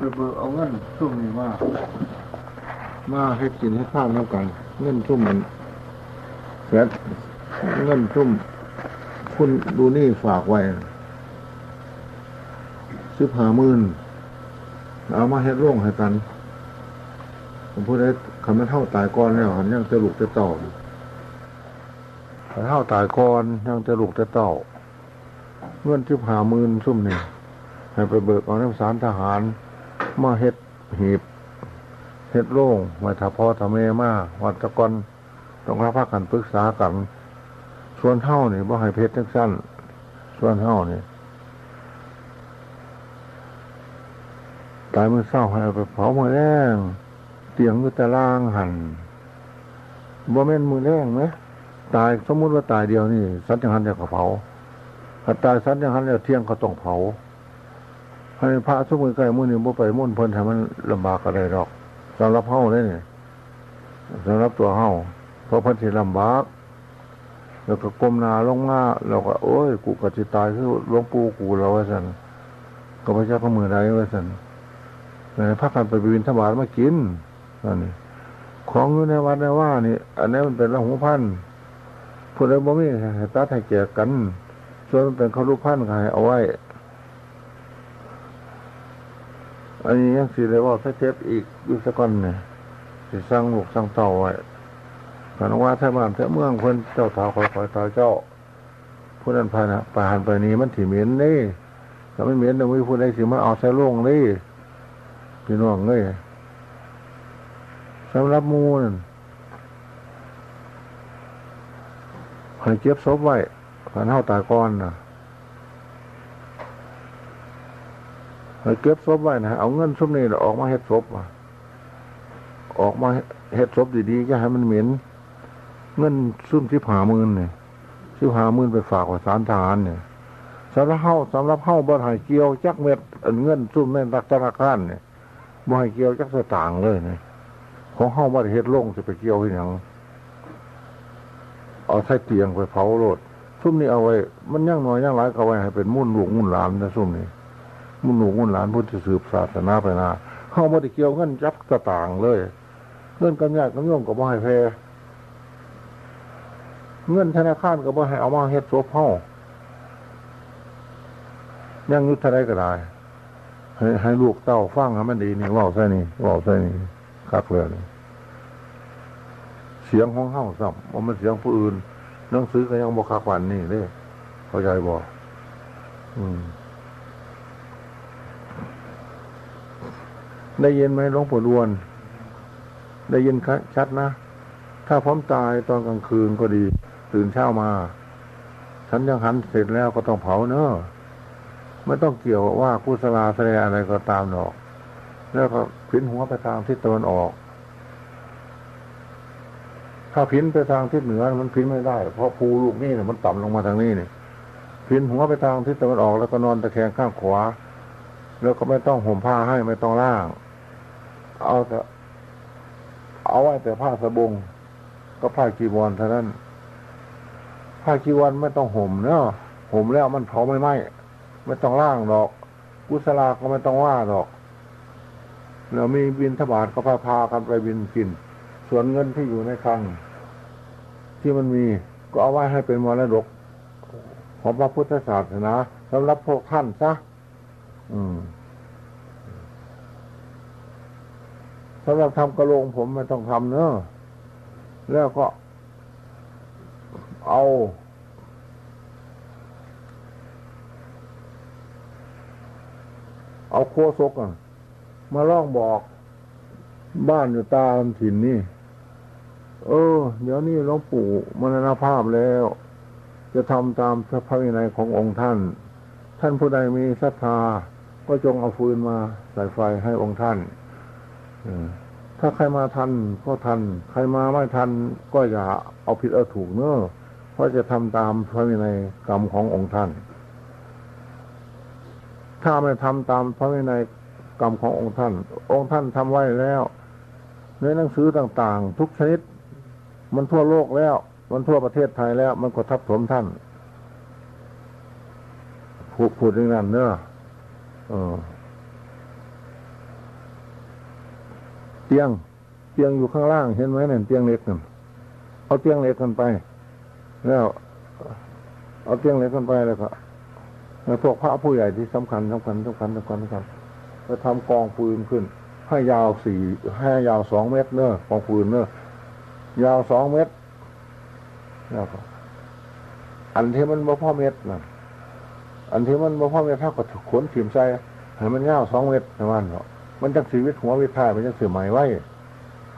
ไปเบิกเอาเงินซุ่มนี่มามาให้กินให้ข้าวน้ำกัน เงินซุ่มมันแฟดเงินซุ่มคุณดูนี่ฝากไว้สิบห้ามื่นเอามาเฮ็ดร่วงให้กันผมพูดได้คำนั้นเท่าตายก่อนแล้วหันยังจะลูกจะเต่าถ้าเท่าตายก่อนยังจะลูกจะเต่าเงินสิบห้ามื่นซุ่มนี่ให้ไปเบิกเอาน้ำสารทหาร มาเฮ็ดหีบเฮ็ดโล่งมาถ้าพอถ้าแม่มาวัดตะกอนต้องรับพักกันปรึกษากันส่วนเท่านี่บ่ให้เพชรทั้งสั้นส่วนเท่านี่ตายมือเศร้าให้ไปเผามือแรงเตียงก็ตะล่างหันบ่แม่นมือแรงไหมตายสมมุติว่าตายเดียวนี่ สัตว์ยังหันจะกระเผาถ้าตายสัตว์ยังหันแล้วเที่ยงก็ต้องเผา ให้พระทุกมือใกล้มือนี่บ่ไปมุ่นเพิ่นทำมันลำบากอะไรหรอกสำหรับเฮาเลยนี่สำหรับตัวเฮาเพราะเพิ่นสิลำบาก แล้วก็ก้มหน้าลงมาเราก็ โอ้ย กูก็สิตายคือหลวงปู่กูแล้วว่าซั่นก็พระเจ้าก็มือใดว่าซั่นในพักกันไปบินธบาตมากินนั่นนี่ของอยู่ในวัดในว่านี่ อันนี้มันเป็นละหูพันผู้ใดบ่มีให้ตัดให้แก่กัน ส่วนเป็นเขารูปพันก็ให้เอาไว้ อันนี้ยังสิเลยว่าถ้าเจ็บอีกอยู่สักก่อนเนี่ยสิสร้างลูกสร้างเต่าไว้กันว่าถ้าบ้านถ้าเมืองเพิ่นเจ้าถาคอยคอยตาเจ้าผู้นั้นพานะผ่านไปนี้มันถี่เหม็นนี่ถ้าไม่เหม็นเดี๋ยวมีผู้ใดสิมาเอาใส่ลงนี่พี่น้องเลยสำหรับมูนให้เก็บศพไว้ขันเท่าตาก้อนนะให้ เก็บศพไว้นะเอาเงินซุปนี่ออกมาเฮ็ดศพอออกมาเฮ็ดศพดีๆจะให้มันเหม็นเงินซุ่มที่ผามื่นเนี่ยที่ผามื่นไปฝากกับสารทหารเนี่ยสำหรับเฮาสำหรับเฮาบ่ให้เกี่ยวจักเม็ดเงินซุ่มในรักธนาคารเนี่ยบ่ให้เกี่ยวจักสตางค์เลยเนี่ยของเฮาบ่ได้เฮ็ดลงจะไปเกี่ยวที่หยังเอาใส่เตียงไปเผาโลดซุ่มนี้เอาไว้ มันย่างน้อยย่างหลายก็ไว้ให้เป็นมุ่นหลวงมุ่นหลานนะซุ่มนี้ มุ่นหลวงมุ่นหลานพุทธสืบศาสนาไปนาเฮาบ่ได้เกี่ยวเงินจักสตางเลยเงินกันยากกันโยมก็บ่ให้แพเงินธนาคารก็บ่ให้เอามาเฮ็ดโซฟเฮายังยุทธอะไรก็ได้ให้ให้ลูกเต้าฟังให้มันดีนี่เว่าใส่นี่เว่าใส่นี่คักเลยเสียงของเฮาซ้ำว่ามันเสียงผู้อื่นหนังสือก็ยังบ่คักวันนี่เด้เข้าใจบ่อืม ได้ยินไหมหลวงปู่ดวน ได้ยินชัดนะ ถ้าผมตายตอนกลางคืนก็ดี ตื่นเช้ามา ฉันยังหันเสร็จแล้วก็ต้องเผาเนอะไม่ต้องเกี่ยวว่ากุศลาแสดงอะไรก็ตามหรอก แล้วก็พินหัวไปทางทิศตะวันออก ถ้าพินไปทางทิศเหนือมันพินไม่ได้ เพราะภูลูกนี่เนี่ยมันต่ำลงมาทางนี้เนี่ยพินหัวไปทางทิศตะวันออก แล้วก็นอนตะแคงข้างขวา แล้วก็ไม่ต้องห่มผ้าให้ไม่ต้องล่าง เอาแต่เอาไว้แต่ผ้าสบง ก็ผ้ากีวรเท่านั้น ผ้ากีวรไม่ต้องห่มเนาะห่มแล้วมันเผาไม่ไหม้ไม่ต้องล่างดอก กุศลาก็ไม่ต้องว่าดอกแล้วมีบินทบาทก็พาพากันไปบินกิน ส่วนเงินที่อยู่ในคลัง ที่มันมีก็เอาไว้ให้เป็นมรดก ของพระพุทธศาสนาสำหรับพวกท่านซะอืม สำหรับทำกระโลงผมไม่ต้องทำเนอะแล้วก็เอา เอาโคศกอะมาล่องบอกบ้านอยู่ตามถิ่นนี่ เออ เดี๋ยวนี้หลวงปู่มรณภาพแล้ว จะทำตามพระวินัยขององค์ท่าน ท่านผู้ใดมีศรัทธา ก็จงเอาฟืนมาใส่ไฟให้องค์ท่าน ถ้าใครมาทันก็ทัน ใครมาไม่ทันก็อย่าเอาผิดเอาถูกเนอะเพราะจะทำตามพระวินัยกรรมขององค์ท่าน ถ้าไม่ทำตามพระวินัยกรรมขององค์ท่าน องค์ท่านทำไว้แล้วในหนังสือต่างๆ ทุกชนิด มันทั่วโลกแล้ว มันทั่วประเทศไทยแล้ว มันก็ทับถมท่านพูดพูดอย่างนั้นเนอะเออ เตียง เตียงอยู่ข้างล่างเห็นไหมเนี่ยเตียงเล็กนั่นเอาเตียงเล็กกันไป แล้ว เอาเตียงเล็กกันไปแล้วก็พวกพระผู้ใหญ่ที่สำคัญสำคัญสำคัญสำคัญสำคัญไปทำกองฟืนขึ้นให้ยาวสี่ให้ยาวสองเมตรเนอะกองฟืนเนอะยาวสองเมตรแล้วก็อันที่มันบ่พ่อเม็ดนะอันที่มันบ่พ่อเม็ดเท่ากับขนถิ่มใส่ให้มันยาวสองเมตรประมาณเนาะ มันจังสีวิตหัววิทายมันจังสือหมายไว้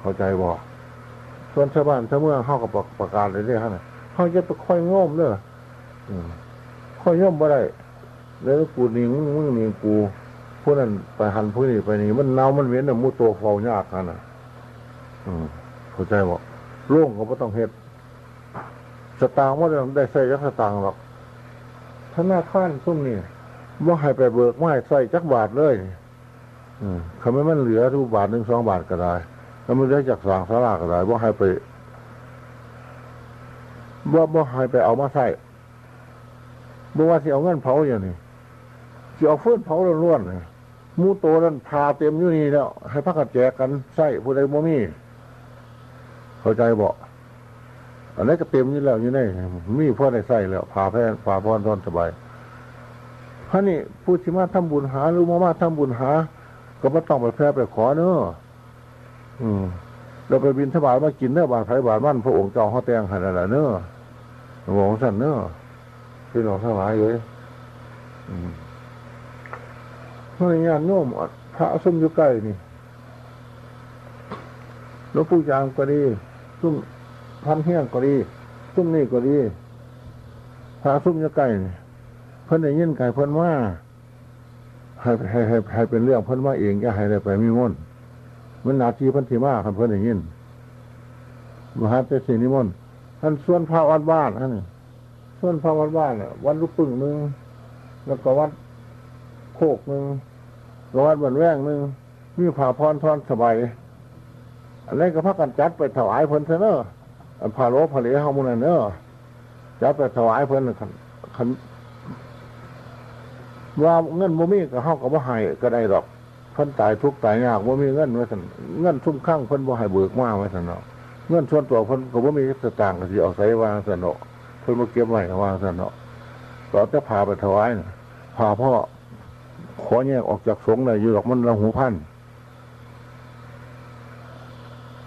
เข้าใจบ่ส่วนชาวบ้านชาวเมืองเข้ากับประกาศเลยเนี่ยฮะเขาจะไปค่อยง่มเนอค่อยง่อมบ่ได้แล้วกูนิ่งมึงนิ่งกูผู้นั้นไปหันผู้นี้ไปนี่มันเน่ามันเวียนเนี่ยมูตัวเฝ้ายากกันอะอืมเข้าใจบ่โล่งก็ไม่ต้องเฮ็ดสตางค์ว่าได้ใส่ยักสตางค์หรอกธนาคารซุ่มนี่ว่าให้ไปเบิกไม่ใส่จักบาทเลย คำว่ามันเหลือทุกบาทหนึ่งสองบาทก็ได้แล้วมันได้จากสางสาราก็ได้ว่าให้ไปว่าว่าให้ไปเอามาใส่บ่ว่าสิเอาเงินเผาอย่างนี้สิเอาฟืนเผาล้วนๆมูโตนั้นพาเต็มอยู่นี่แล้ว ให้พักกันแจกกันใส่ผู้ใดบ่มีเข้าใจบอกอันนี้ก็เต็มอยู่แล้วอยู่ในมีพ่อในใส่แล้วพาแพ้พาพ่อนทอนสบายพระนี่ผู้ที่มาทำบุญหาหรือมามาทำบุญหา ก็ไม่ต้องไปแพ้ไปขอเนอะอืมเราไปบินทบาทมากินเนื้อบาทไผ่บาทมั่นพระองค์เจ้าเขาแตงขนาดนั้นเนอหลวงสันเน้อพี่น้องทั้งหลายเลยเพราะงานโน้มพระส้มอยู่ใกล้นี่หลวงปู่ยางก็ดีซุ่มพันเฮี้ยงก็ดีซุ่มนี่ก็ดีพระซุ่มอยู่ใกล้นี่เพิ่นได้ยินไก่เพิ่นว่า ให้ให้ให้ให้เป็นเรื่องเพิ่นว่าเองจะให้ได้ไปมีมนมันนาทีพันธีมาคันเพิ่นอย่างนี้มหาเตสีนิมนต์ท่านส่วนพระวัดบ้านท่านส่วนพระวัดบ้านเนี่ยวัดลูกปึ่งหนึ่งแล้วก็วัดโคกหนึ่งแล้ววัดบันแว่งหนึ่งมีผ่าพรทอนสบายอันนี้ก็พักกันจัดไปถวายเพิ่นเถอะเนอะอันพาโลพาเหลเฮามุนเนอะจัดไปถวายเพิ่นขันขัน ว่าเงินโมมีก็เฮากับว่าให้ก็ได้ดอกเพิ่นตายทุกตายยากโมมีเงินไว้สันเงินซุ่มข้างเพิ่นบ่ให้เบิกมาไว้สันเนาะเงินส่วนตัวเพิ่นก็บ่มีสตางค์ก็สิเอาใส่วางสันเนาะเพิ่นมาเก็บไว้วางสันเนาะก็จะพาไปถวายพาพ่อขอแยกออกจากสงฆ์เลยอยู่ดอกมันละหูพัน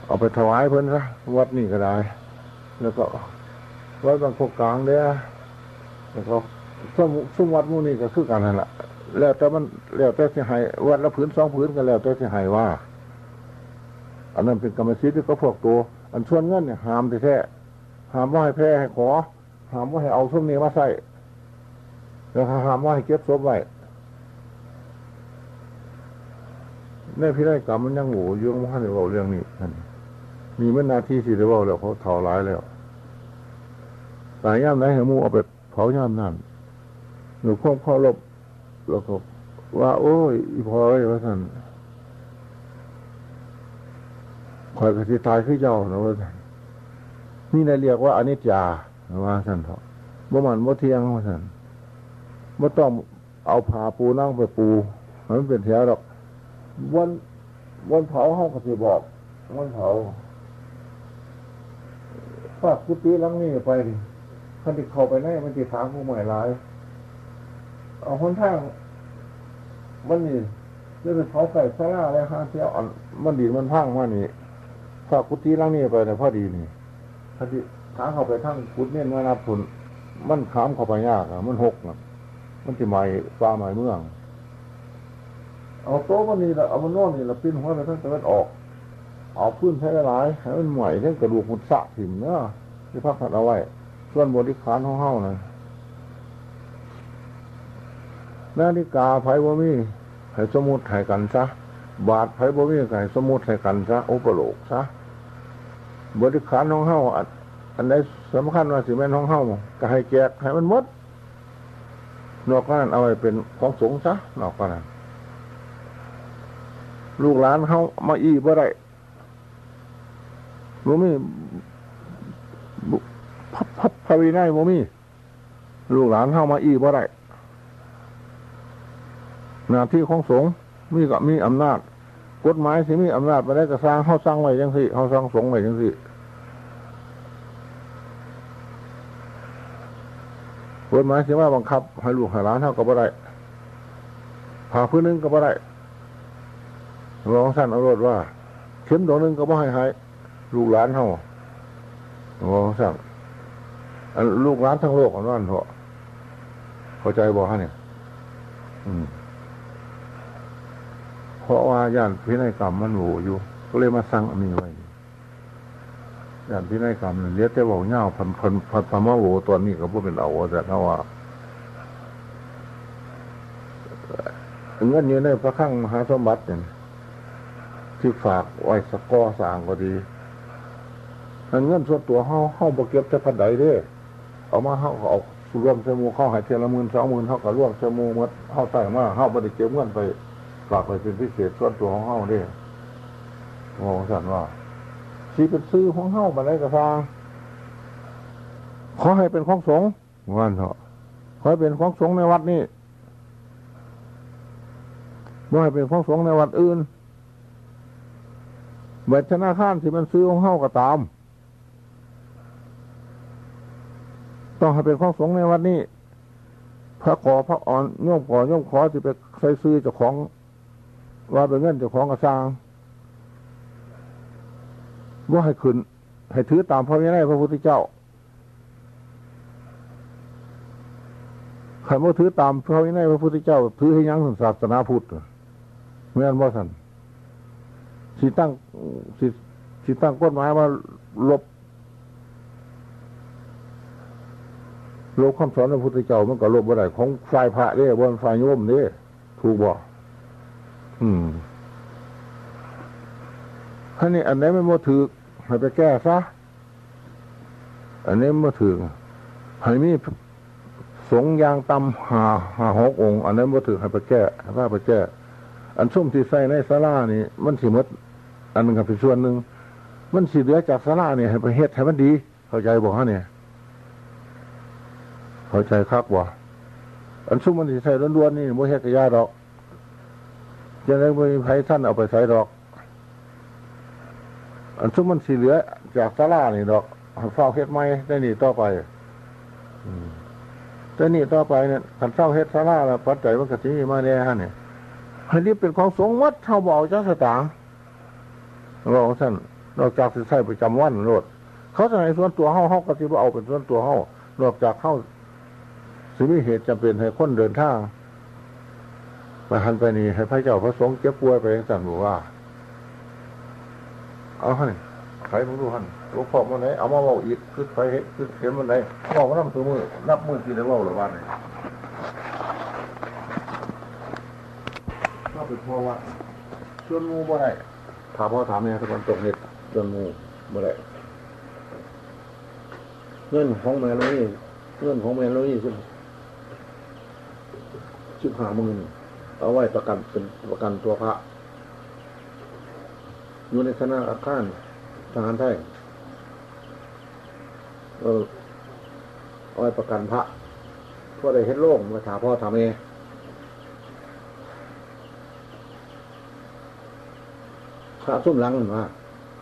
เอาไปถวายเพิ่นซะวัดนี่ก็ได้ แล้วก็วัดบางโคกลางเด้อแล้วก็ สมสมวัดมูนี่ก็คือกันนั่นแหละแล้วแต่มันแล้วแต่สิหายวัดละผืนสองผืนกันแล้วแต่สิหายว่า อันนั้นเป็นกรรมสิทธิ์ที่ก็พวกตัว อันชวนเงินเนี่ยหามแท้หามว่าให้แพ้ให้ขอ หามว่าให้เอาส้มนี้มาใส่แล้วหามว่าให้เก็บศพไว้ในพิธีกรรมมันยังหูยุ่งว่าในเราเรื่องนี้มีเมื่อนาทีสี่เดือนแล้วเขาเท่าร้ายแล้วตายย่ำไหนเหมูเอาไปเผาย่ำนั่น หนูพ่อพ่อลบแล้วก็ว่า โอ้ยอีพอไอ้ว่าท่านคอยกระสิตายขึ้นเจ้านะว่าท่านนี่นายเรียกว่าอนิจจาว่าท่านเถอะบ่มันบ่เที่ยงว่าท่านบ่ต้องเอาผ้าปูนั่งไปปูมันเป็นแถวหรอกวันวันเผาห้องกสิบอกวันเผาฝากกุฏิลังนี้ไปท่านที่เข้าไปไหนมันจะถามผู้ใหม่หลาย เอาคนทาง มันนี่เรื่องเผาไก่ซาร่าอะไรฮะเที่ยวอ่อนมันดีมันพังมานี่ฝากกุฏิลังนี้ไปเนี่ยพอดีนี่ท่านที่ถาเข้าไปทั้งกุฏิเนี่ยมานับผลมันขามเข้าไปยากอะมันหกนะมันจะใหม่ฟ้าใหม่เมือง เอาโต๊ะมันนี่ละเอามันนอนนี่ละปิ้นหัวไปทั้งตะวันออกเอาพื้นใช้หลายให้มันใหม่เรื่องกระดูกมุดสะถิ่มเนาะที่พักถัดเอาไว้ ส่วนบริขารห้องเฮ้านะ นาฬิกาไผ่บ่มีให้สมุดให้กันซะ บาทไผ่บ่มีให้สมุดให้กันซะอุปโลกซะบริขารห้องเฮ้าอันใดสำคัญว่าสิแม่นห้องเฮ้าก็ให้แจกให้มันมดนอกนั้นเอาไว้เป็นของสงซะนอกนั้นลูกหลานเขามาอีบ่ได้บ่มีพับพับพวินัยบ่มีลูกหลานเข้ามาอีบ่ได้ หน้าที่ของสงฆ์มีกับมีอำนาจ กฎหมายสิมีอำนาจไปได้ก็สร้างเขาสร้างไว้ยังสิเขาสร้างสงฆ์ไว้ยังสิกฎหมายสิว่าบังคับ ให้ลูกให้หลานเท่ากับบ่ได้ผ่าพื้นนึงก็บ่ได้องสั้นเอารถว่า เข็มดอกนึงก็บ่ให้ให้ลูกหลานเท่ารองสั้นลูกหลานทั้งโลกอันนั้นเถอะเข้าใจบอกฮะเนี่ย อืม เพราะว่าญาติพินัยกรรมมันโหอยู่ ก็เลยมาสั่งอันนี้ไว้ญาติพินัยกรรมเรียแต่บอกเงาพันพันพันพมาโหตัวนี้ก็พูดเป็นเอาแต่ถ้าว่าเงินอยู่ในพระข้างมหาสมบัติเนี่ยที่ฝากไว้สกอสางก็ดีเงินส่วนตัวเฮาเฮาบ่เก็บแต่พันใดเด้ เอามาเฮาเอาร่วมเสมูเข้าหายเทียละหมื่นสองหมื่นเฮาก็ร่วมเสมูหมดเฮาใส่มาเฮาบ่ได้เก็บเงินไป ฝากไปเป็นพิเศษส่วนตัวของเฮาเด้โอ้สันว่าสีเป็นซื้อของเฮามาได้กระซางขอให้เป็นของสงฆ์วันเถอะขอให้เป็นของสงฆ์ในวัดนี้ไม่ให้เป็นของสงฆ์ในวัดอื่นเบ็ดธนาคารที่มันซื้อของเฮาก็ตาม ต้องให้เป็นของสงฆ์ในวัดนี้พระขอพระอ่อนโยมขอโยมขอที่ไปใส่ซื้อเจ้าของ ว่าเป็นเงินเจ้าของกระซางว่าให้ขึ้น ให้ถือตามพระวินัยพระพุทธเจ้าใครว่าถือตามพระวินัยพระพุทธเจ้า ถือให้ยั้งศาสนาพุทธเมื่อนว่าสันสิตั้งสิสิตั้งกฎหมายว่าลบลบคำสอนพระพุทธเจ้ามันก็ลบบ่ได้ของฝ่ายพระเนี่ยบนฝ่ายโยมเนี่ถูกบ่ อืมท่านี้อันไหนไม่มาถือให้ไปแก้ซะอันนี้มาถือให้มีสงยางตำหาหาหกองอันนั้นมาถือให้ไปแก้ถ้าไปแก้ อันส้มที่ใส่ในสารานี่ มันสิมดอันนึงกับเป็นส่วนหนึ่งมันสิเหลือจากสาราเนี่ยให้ไปเฮ็ดให้มันดี เข้าใจบอกฮะเนี่ยเข้าใจครับว่าอันซุ่มมันสิใส่ล้วนๆนี่โมเฮ็ดกระยาดอก จะได้ไม่มีไผท่านเอาไปใส่ดอก อันซุ่มมันสีเหลือ จากสารานี่ดอกเฝ้าเฮ็ดไม้ได้นี่ต่อไปแต่นี่ต่อไปเนี่ยขันเฝ้าเฮ็ดสาราแล้วปัจจัยมันกะทิมาแน่ฮะเนี่ยให้รีบเป็นของสงฆ์วัดเท่าเบาเจ้าสตางค์รองท่านนอกจากสิใส่ประจำวันโลดเขาจะในส่วนตัวเฮาเฮากะทิว่าเอาเป็นส่วนตัวเฮานอกจากเฮาสิมีเหตุจำเป็นให้คนเดินทาง ไปหันไปนี่ให้พระเจ้าพระสงฆ์เจ็บป่วยไปสั่นบอกว่า เอาให้ใครมึงดูหันหลวงพ่อมันไหนเอามาเบาอีกคือใครเห็นคือเห็นมันไหนบอกว่านับตัวมือนับมือกี่ได้เบาหรือว่าไหนก็เป็นพ่อว่าชวนงูบ่ได้ถามพ่อถามเนี่ยทุกคนตกเน็ตชวนงูบ่ได้เงินของแม่เรานี่เงินของแม่เรานี่สิบสิบห้าหมื่น เอาไว้ประกันเป็นประกันตัวพระ อยู่ในคณะอาคารทหารไทยเออเอาไว้ประกันพระเพื่อได้เห็นโล่งมาถาพ่อถามเองพระซุ่มหลังมา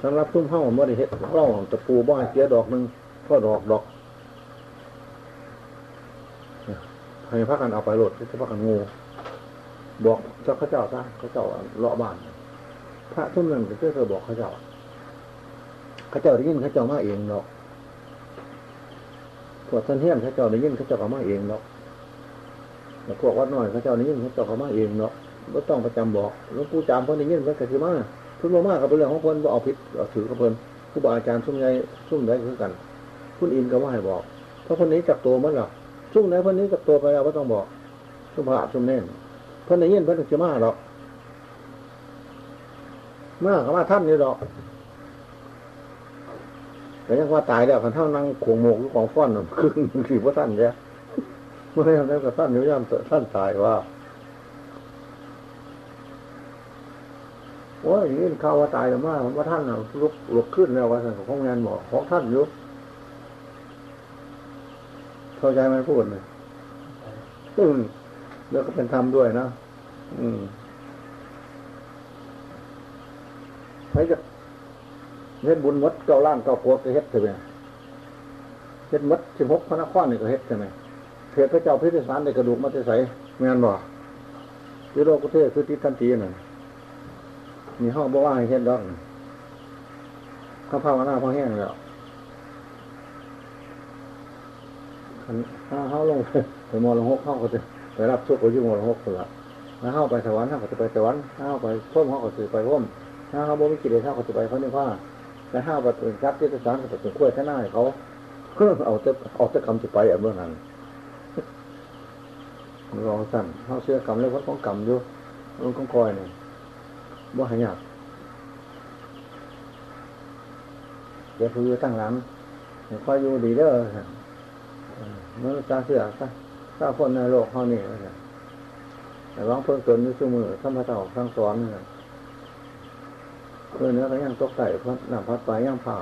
สำหรับซุ่มเข้าเมื่อได้เห็นเล่าตะปูบ้านเสียดอกหนึ่งก็ดอกดอกให้พักกันเอาไปโหลดจะพักกันงู บอกเจ้าข้าเจ้าซะข้าเจ้าเลาะบ้าน พระทุ่มนั้นก็เพื่อบอกข้าเจ้าข้าเจ้าได้ยินข้าเจ้ามาเองเนาะพวกท่านเฮียนข้าเจ้าได้ยินข้าเจ้าก็มาเองเนาะแต่พวกวัดน้อยข้าเจ้าได้ยินข้าเจ้าก็มาเองเนาะไม่ต้องประจำบอกหลวงปู่จามเพิ่นได้ยินเพิ่นก็คือมาเพิ่นบ่มากับเป็นเรื่องของเพิ่นบ่เอาผิดเอาถือกับเพิ่นครูบาอาจารย์ซุ่มใหญ่ซุ่มใดคือกันคุณอินก็ว่าให้บอกเพราะคนนี้จับตัวมันหรอซุ่มไหนคนนี้จับตัวไปแล้วไม่ต้องบอกซุ่มพระซุ่มเน่น เพิ่นได้ยินเพิ่นจะมาหรอกมาเขามาท่านนี่หรอกแต่ยังว่าตายแล้วคันเท่านั่งขวงโมกหรือของฟ้อนคือคือพระท่านแกเมื่อไรแล้วก็ท่านอยู่ย่านท่านตายว่าโอ้ยนี่ข่าวว่าตายแล้วมาว่าท่านลุกลุกขึ้นแล้วว่าท่านของงานบอของท่านอยู่เข้าใจไหมพูดเลยอืม แล้วก็เป็นธรรมด้วยนะอืมใครจะเฮ็ดบุญมดเก้าล้านเก้าโพดก็เฮ็ดใช่ไหมเฮ็ดมดสิบหกพระนครนี่ก็เฮ็ดใช่ไหมเทพพระเจ้าพิธิสารในกระดูกมัตใสแม่นบ่ยุโรปประเทศคือทิศทันทีน่ะมีห้องบ่ว่าให้เฮ็ดดอกข้าพาวนาพอแห้งแล้วถ้าเขาลงไปมอลงหกเข้าก็จะ ไปรับทุกข์อยู่มอลงหกคนละถ้าเข้าไปสวรรค์เข้าก็จะไปสวรรค์ถ้าเข้าไปพ่มเขาก็จะไปพ่มถ้าเข้าบ่มีกิเลสเข้าก็จะไปพระนิพพาแต่ห้าไปฏิบัติที่สารก็จะคุ้ยท่าหน้าเขาเอาจะเอาจะคำจะไปอะเมื่อนั้นรอสั่นเขาเชื่อกรรมแล้ววัดของกรรมอยู่มันของคอยเนี่ยบ่หายากเดี๋ยวคือตั้งหลังคอยอยู่ดีเด้อเมื่อตาเสือซะ ถ้าคนในโลกเขานี่แต่ร้องเพิ่งตนด้วยมือข้าพเจ้าทั้งสอนเนี่ยเพื่อเนื้อก็ยังตกใส่พัดน้ำพัดไปยังผ่า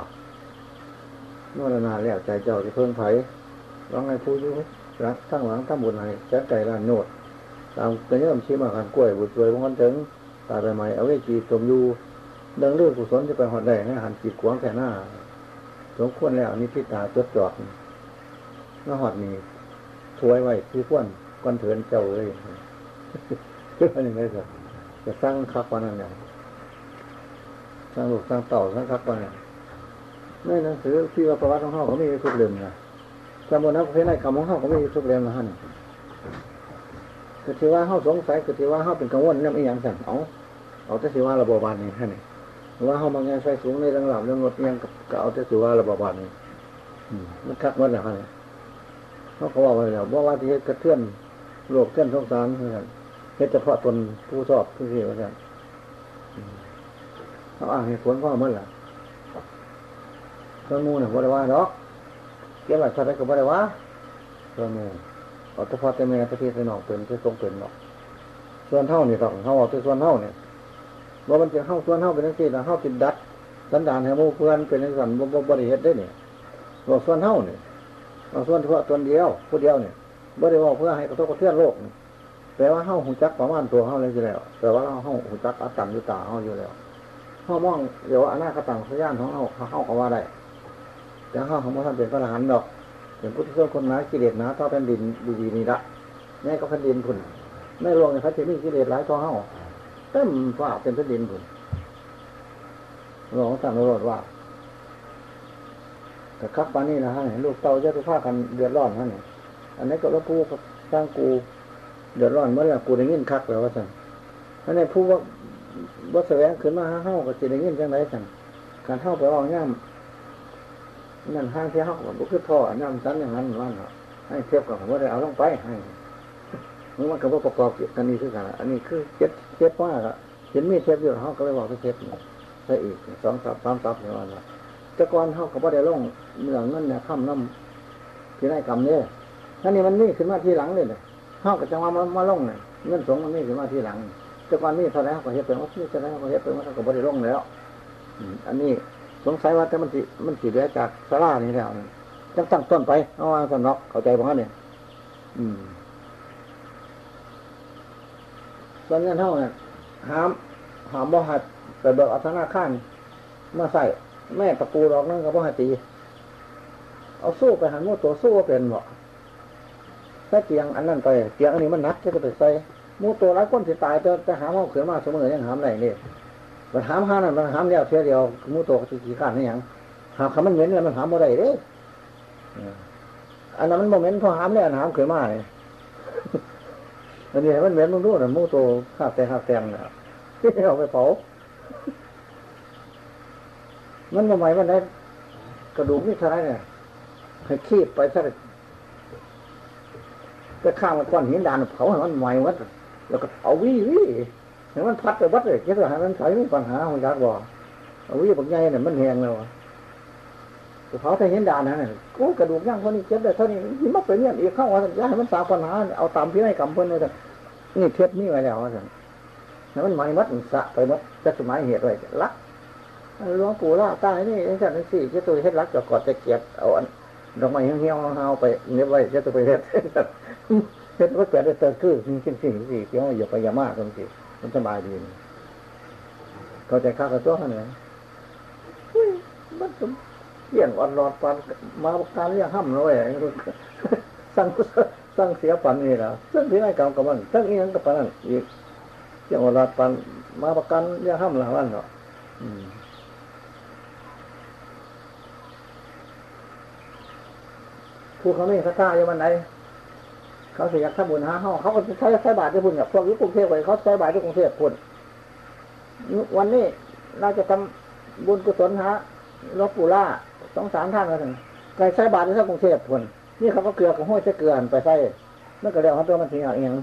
เมื่อนาแล้วใจเจ้าที่เพิ่งไผ่ร้องในผู้ยุรักทั้งหลังทั้งบุญให้แจ้ใจลานโนดตามกระเยิ่มชี้มาขันกล้วยบุตรวยพงกันถึงตายไปใหม่เอาไว้จีสมยูดังเรื่องกุศลจะไปหอดได้ให้หันจีกวางแค่หน้าสมควรแล้วนี่พิตาจดจอดมาหอดนี้ ถวยไว้ที่พ้นก้อนเถินเจ้าเลยคืออะไรไม่สิจะสร้างคักวันนั้นเนี่ยสร้างลูกสร้างเต่าสร้างคักวันเนี่ยในหนังสือที่ว่าประวัติของเขาเขาไม่มีทุกเล่มนะจำบนนักเพศในคำของเขาเขาไม่มีทุกเล่มนะฮะนี่คือที่ว่าเขาสงสัยคือที่ว่าเขาเป็นกังวลนั่นไม่ยังสั่งเอาเอาแต่ที่ว่าระบบบานนี่ฮะนี่ว่าเขาบางงานใส่สูงในรังหลับเรื่องรถยังก็เอาแต่ที่ว่าระบบบานนี่มันคักวัดนะฮะนี่เขา เขาบอกไว้แล้วว่าว่าที่กระเทือนโลกเทือนสงสารเหมือนเฮ็ดเฉพาะตนผู้ชอบผู้เสียเหมือนกันเขาอ่านเหตุผลก็มันแหละส่วมูเนี่ยบริวารดอกเกี่ยวกับชาติก็บริวารส่วมูเอาเฉพาะแต่แม่ประเทศนอกเป็นที่ทรงเป็นเนาะส่วนเท่านี่ต้องเขาเอาส่วนเท่าเนี่ยว่ามันจะเข้าส่วนเท่าเป็นทั้งสี่แต่เท่าติดดัดสันดานแห่งมูเพื่อนเป็นทั้งสันบริเหตุได้เนี่ยบอกส่วนเท่าเนี่ย เอาส่วนเฉพาะตัวเดียวผู้เดียวเนี่ยบริวาเพื่อให้กระทบกระเทือนโลกแปลว่าเฮ้าหูจักประมาณตัวเฮ้าเลยอยู่แล้วแปลว่าเฮ้าหูจักอัตตังยุตาเฮ้าอยู่แล้วเฮ้ามองเดี๋ยวอนาคตังพยานของเฮ้าเฮ้าก็ว่าได้แต่เฮ้าของท่านเป็นพระอรหันต์ดอกเป็นพุทธเจ้าคนน้ากิเลสนะท่าแผ่นดินดีๆนี่ละแม่ก็แผ่นดินคุณไม่รวมในพระเทมีกิเลสหลายท่อเฮ้าเต็มฝ่าเป็นแผ่นดินคุณหลวงสั่งรดว่า แต่คักปานี่นะฮะลูกเต่าจะไปฆ่ากันเดือดร้อนฮะเนี่ยอันนี้ก็แล้วผู้สร้างกูเดือดร้อนเมื่อไรกูได้ยินคักแล้วว่าสั่งอันนี้ผู้ว่าว่าแสวงขึ้นมาห้าเฮ้าก็จะได้ยินจังไรสั่งการเฮ้าไปว่าง่ามนั่นห้างที่เฮ้าบุคือท่อน้ำสันอย่างนั้นว่าให้เทียบกับว่าได้เอาลงไปให้มันมันกับว่าประกอบกันนี้คือกันอันนี้คือเจ็ดเจ็ดว่าเห็นมีเทียบอยู่เขาก็เลยบอกเทียบใช่อีกสองสับสามสับอย่านั้น แต่ก่อนเขาก็บ่ได้ลงเมือเงนั่นเนี่ยข้ามน้ำที่ได้กรรมเนี่ยท่านี้มันนี่ขึ้นมาที่หลังเลยเนี่ยเขาก็จะมามาลงเนี่ยเงินสงมันนี่ขึ้นมาที่หลังแต่ก่อนนี่เท่าไรเขาก็เฮ็ดเป็นว่าที่เท่าไรเขาก็เฮ็ดเป็นว่าเขาก็บ่ได้ลงแล้วอันนี้สงสัยว่าแต่มันสิมันสิเหลือจากสารานี่แล้วจังตั้งต้นไปเอาวางสนอกเข้าใจบ้างเนี่ยอืมส่วนเงินเท่าเนี่ยหามหามบ่หัดแต่เบิกอัธนาข้างมาใส่ แม่ตะปูดอกนั่นก็บ่หัดตี เอาสู้ไปหันมูตัวสู้เป็นบ่ถ้าเตียงอันนั้นไปเตียงอันนี้มันนักจะไปใส่มูตัวร้ายก้นสิตายแต่แต่หามเอาเขือมาเสมอยังหามไหนนี่มันหามห้านั่นมันหามเดียวเทียเดียวมูตัวจะกี่ขั้นนี่ยังหามคำมันเหม็นแล้วมันหามอะไรเด้อันนั้นมันโมเมนต์พอหามเนี่ยหามเขือมาเลยอันนี้มันเหม็นมันรู้นะมูตัวข้าแต่ข้าแตงนะที่เอาไปเผา มันทำไม่มันได้กระดูกนี่เท่าไรเนี่ยให้คีบไปสักจะข้ามก้อนหินดานเผาให้มันไหววัดแล้วก็เอาวิวิให้มันพัดไปวัดเลยคิดว่าให้มันใส่ไม่ปัญหาของยักษ์บ่เอาวิบางใหญ่เนี่ยมันแหงแล้วจะเผาแต่หินดานนะเนี่ยกูกระดูกย่างคนนี้เจ็บได้เท่านี้มันมาเป็นเนี่ยอีกเข้าว่าจะให้มันสาปัญหาเอาตามพี่ให้กำเพิ่นเลยนี่เทียบนี่ไว้แล้วว่าสั่งให้มันไหวมัดสะไปมัดจะสมัยเหตุไว้ลัก หลวงปู่ล่าใต้นี่ไอ้สัตว์สี่เจ้าตัวเฮ็ดรักจะกอดจะเกียดเอาอันดอกไม้เหี่ยวๆเฮาไปเน็บไว้เจ้าตัวไปเฮ็ดเฮ็ดว่าเกิดได้เติร์คือสิ่งสิ่งสิ่งสี่เพียงอย่าไปยามากตรงสี่มันสบายดีเข้าใจข้ากับตัวเขาเนี่ยมันเลี้ยงอ่อนรอดปันมาการเลี้ยงห้ำเลยสั่งสั่งเสียปันนี่ละซึ่งที่ไหนก่ากับมันซึ่งอีนั้นกับปันนั่นอีกเลี้ยงอ่อนรอดปันมาประกันเลี้ยงห้ำหลังวันเนาะ ผู้เขาไม่เขาท่าอยู่วันไหนเขาเสียกทำบุญหาห้องเขาก็ใช้ใช้บาทที่พุ่นกับพวกยุคกรุงเทพไปเขาใช้บาทที่กรุงเทพพุ่นวันนี้เราจะทำบุญกุศลหาลบปูล่าสองสามท่านแล้วถึงไก่ใช้บาทที่กรุงเทพพุ่นนี่เขาก็เกลือกับห้วยใช้เกลือไปใส่เมื่อกี้เรียกเขาตัวมันถึงอย่างเอง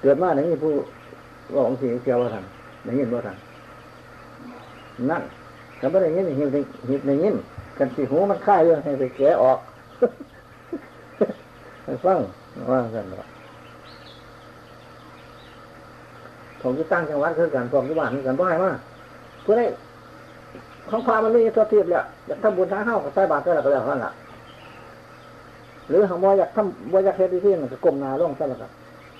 เกิดมาในนี้ผู้ว่าองค์สีเกี่ยวว่าทันในยินว่าทัน นั่นกันไม่ได้ยินหิวในหิวในยินกันสีหูมันค่ายเรื่ให้ไปแกะออกฟังว่ากันหรอผมจะตั้งจังหวัดคือกันผมจะบ้านคือกันบ่ให้มาเพื่อได้ของพามันไม่มีตัวเทียบเลยอยากทำบุญท้าเข้ากับใส่บาตรก็แล้วก็แล้วนั่นแหละหรือของบ่อยากทำบ่อยากเฮ็ดที่มันก็กลมนาล่องซะแล้วก็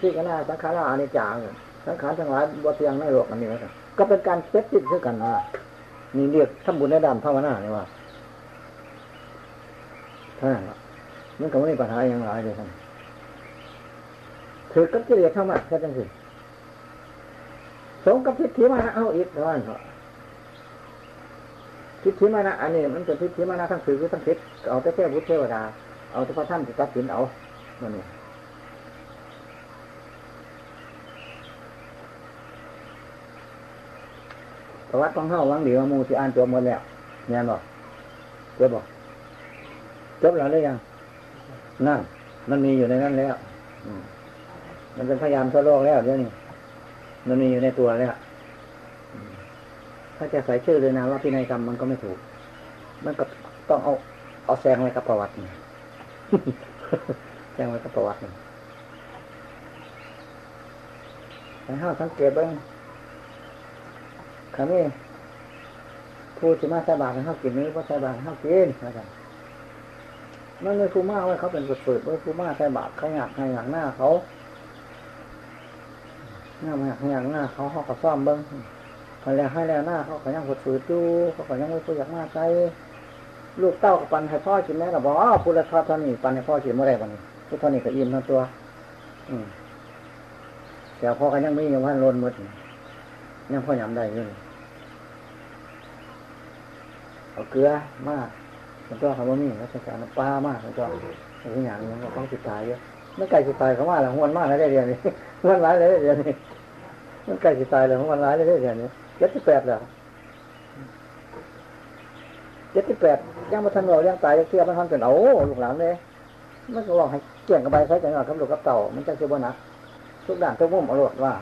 ที่ก็น่าสังขารอานิจจาสังขารทั้งหลายบ่เทียงในโลกอันนี้แล้วก็ ก็เป็นการเซ็ตติตดคือกันนะนี่เรียกทำบุญในด้านภาวนาเนี่ยว่าท่านมันก็ไม่มีปัญหาอย่างไรเลยท่านถือกับกิเลสเท่านั้นแค่จังสิสงกับทิฏฐิมานะเอาอีกเท่านั้นทิฏฐิมานะอันนี้มันเป็นทิฏฐิมานะทั้งถือทั้งทิฏเอาแต่แค่พุทธเทวดา เอาแต่พระท่านจะตัดสินเอานั่นเอง ประวัติของเฮาวังเดียวมูที่อ่านจบหมดแล้วเนี่ยบอกจบบอกจบแล้วหรือยังนั่นมันมีอยู่ในนั้นแล้วมันเป็นพยายามทั่วโลกแล้วเดี๋ยวนี้มันมีอยู่ในตัวแล้วถ้าจะใส่ชื่อเลยนะว่าพินัยกรรมมันก็ไม่ถูก มันก็ต้องเอาเอาแซงไว้กับประวัติแซงไว้กับประวัติให้ห้าสังเกตบ้าง คำนี้ผู้ที่มาใส่บาตรให้เขากินนี้เพราะใส่บาตรให้เขากินนะครับมันไม่ผู้มาว่าเขาเป็นเปิดว่าผู้มาใส่บาตรเขาอยากให้อยากหน้าเขาหน้ามาอยากให้อยากหน้าเขาเขาก็ซ่อมเบิ้งพอแล้วให้แล้วหน้าเขาก็ยังฝืดฝืดดูเขาก็ยังไม่ผู้อยากหน้าใจลูกเต้ากับปันให้พ่อกินแม่กับอกอ๋อผู้ละทอดเท่านี้ปันให้พ่อกินเมื่อไรวันนี้ผู้เท่านี้ก็อิ่มทั้งตัว อืมแต่พ่อก็ยังไม่ยังว่าลนหมด ยังพ่อยำได้ยู่เอาเกลือมากเป็นตัวคำว่ามีราชการปลามากเป็นตัวอะไรอย่างนี้ก็ต้องติดตายเยอะไม่ไก่ติดตายเขาว่าหลังวันมากเลยได้เดือนนี้วันร้ายเลยได้เดือนนี้มันไก่ติดตายเลยวันร้ายเลยได้เดือนนี้เจ็ดสิบแปดแล้วเจ็ดสิบแปดยังมาทันเรายังตายยังเทียบมันทันเป็นโอ้ลูกหลานเลยมันก็ลองให้เกี่ยงกับใบใช้จังหวะกับลูกกับเต่ามันจะเชื่อว่านักทุกด่านทุกมุมอรรถว่า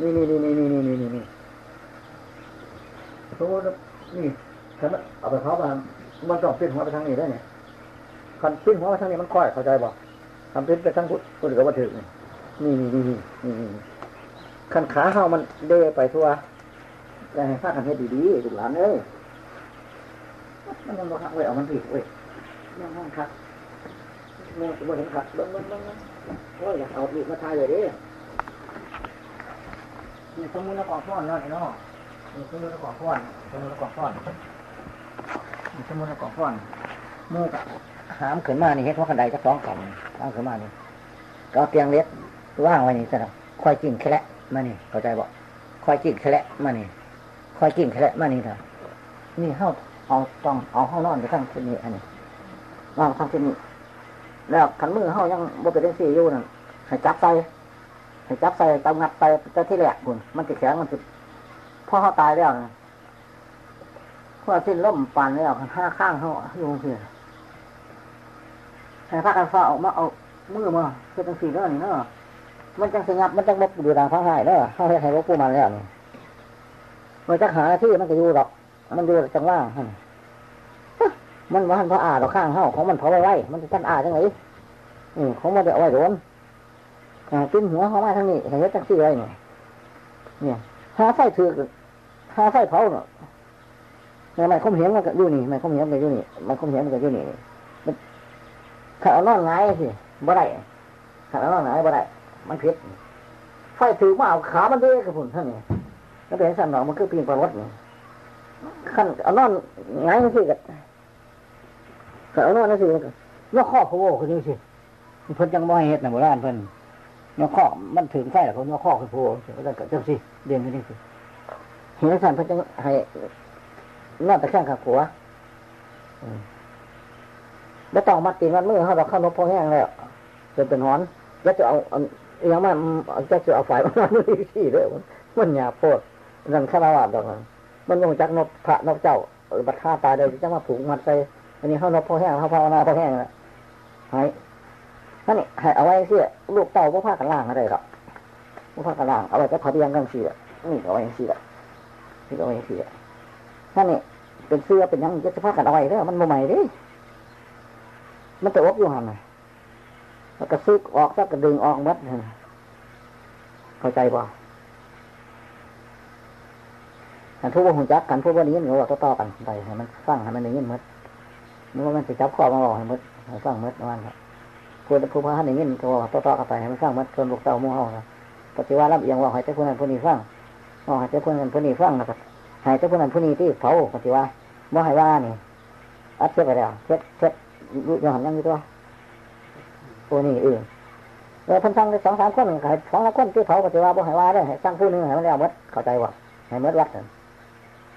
นี่นี่นี่นี่นี่นี่นี่นี่สมมตินี่ฉันเอาไปเขามามันต้องปิ้นหัวไปทางนี้ได้เนี่ยคันปิ้นหัวไปทางนี้มันค่อยเข้าใจบ่ทำปิ้นไปทางพุทธพุทธกับวัตถุนี่นี่นี่นี่นี่ขันขาเฮามันเดไปทั่วแต่ให้ข้ากันให้ดีๆถูกหลานเอ้ยมันมันคักเว้ยเอามันผิดเว้ยมันมันคักมันมันเห็นคักมันมันมันโอ้ยอยากเอาอีกมาทายเลยดิ นี่สมุนละกองฟ้อนเนาะเนาะนี่สมุนละกองฟ้อนสมุนละกองฟ้อนนี่สมุนละกองฟ้อนมูกหามขึ้นมานี่เห็นว่ากันไดจะสองกันหามขึ้นมานี่ก็เตียงเล็กว่างไว้นี่ซะแล้วค่อยจิ้งแค่มานี่เข้าใจบ่ค่อยจิ้งแค่มานี่ค่อยจิ้งแค่มานี่เถอะนี่เข้าเอาต้องเอาห้องนอนไปทั้งที่นี่อันนี้วางทั้งที่นี่แล้วขันมือเข้ายังบ่เป็นสี่อยู่นั่นให้จับใส่ ให้จับใส่ตามงัดไปแต่ที่แรกคุณมันติดแข็งมันติดพ่อเขาตายแล้วนะพอสิ้นล่มปานแล้วห้าข้างเขาอยู่เพื่อให้พระกันฟ้าออกมาเอามือมาเพื่อจังสี่เนาะนี่เนาะมันจังสงับมันจังบกดูดังพระหายเนาะเขาให้ให้บกปูมันแล้วนี่มันจะหาที่มันก็อยู่หรอก มันอยู่จังว่างมันว่าพระอาดอกข้างเขาของมันเผาไว้ไว้มันจะท่านอาจังไหนอืมของมันจะเอาไว้โดน ปิ้นหัวเขามาทางนี้เห็นไหมจังซี่ไว้เนี่ยเนี่ยหาไฟถือหาไฟเผาเนาะไม่คมเหงมันก็อยู่นี่ไม่คมเหงมันก็อยู่นี่ไม่คมเหงมันก็อยู่นี่ขาเอานอนง่ายสิบ่ได้ขาเอานอนง่ายบ่ได้มันผิดไฟถือมาเอาขามันด้วยกับผุนท่านนี่แล้วเป็นสันหนองมันคือปีนประวัตินี่ขั้นเอานอนง่ายสิกับขาเอานอนนั่นสิยกข้อพะโว้คนนี้สิเพิ่นจังบ่ให้เฮ็ดนะโบราณเพิ่น ยกข้อมันถึงไฟแล้วเขายกข้อขึ้นโพแล้วก็จังสิเด่นขึ้นนี่สิเห็นสันพิ่นจังให้นอนตะแคงข้างขัวแล้วต้องมัดตีนมัดมือเขาเราเข้านบพอแห้งแล้วจนเป็นหอน แล้วจะเอาอย่างมันจะจะเอาฝ่ายมันมือที่เลยมันมันหยาโพดนั่นข้าวาดดอกมันลงจากนบพระนบเจ้าบัตรท่าตายเลยจะมาผูกมัดใส่อันนี้เข้านบพอแห้งเข้าภาวนาพอแห้งแล้วหาย นั่นนี่ให้เอาไว้เสียลูกเต่าพวกผ้ากันล่างอะไรหรอกพวกผ้ากันล่างเอาไว้จะพอดียงกันสียนี่เอาไว้เสียนี่เอาไว้เสียนั่นนี่เป็นเสื้อเป็นยังจะผ้ากันเอาไว้เด้อมันโมใหม่ดิมันจะอบอยู่หันไงแล้วก็ซึกออกแล้วก็ดึงออกมัดเข้าใจป่ะกันทุกวันหุ่นจักกันพวกวันนี้เราต่อกันไปให้มันฟังให้มันได้ยินมัดนึกว่ามันจะจับข้อมาบอกให้มัดให้ฟังมัดวันครับ พูดผู้พระให้ได้ยินก็ต่อต่อกันไปให้มันฟังมัดจนลูกเต่ามู่เฮานะปฏิวัติรับอย่างว่าให้เจ้าผู้นั้นผู้นี้ฟังว่าให้เจ้าผู้นั้นผู้นี้ฟังนะครับให้เจ้าผู้นั้นผู้นี้ที่เผาปฏิวัติว่าให้ว่านี่อัดเช็ดไปแล้วเช็ดเช็ดรู้ยังหันยังอยู่ตัวโอ้นี่เออแล้วพันสั่งได้สองสามคนใครสองสามคนที่เผาปฏิวัติบ่ให้ว่าได้ให้สั่งผู้นึงให้มันแล้วมัดเข้าใจว่าให้มัดวัด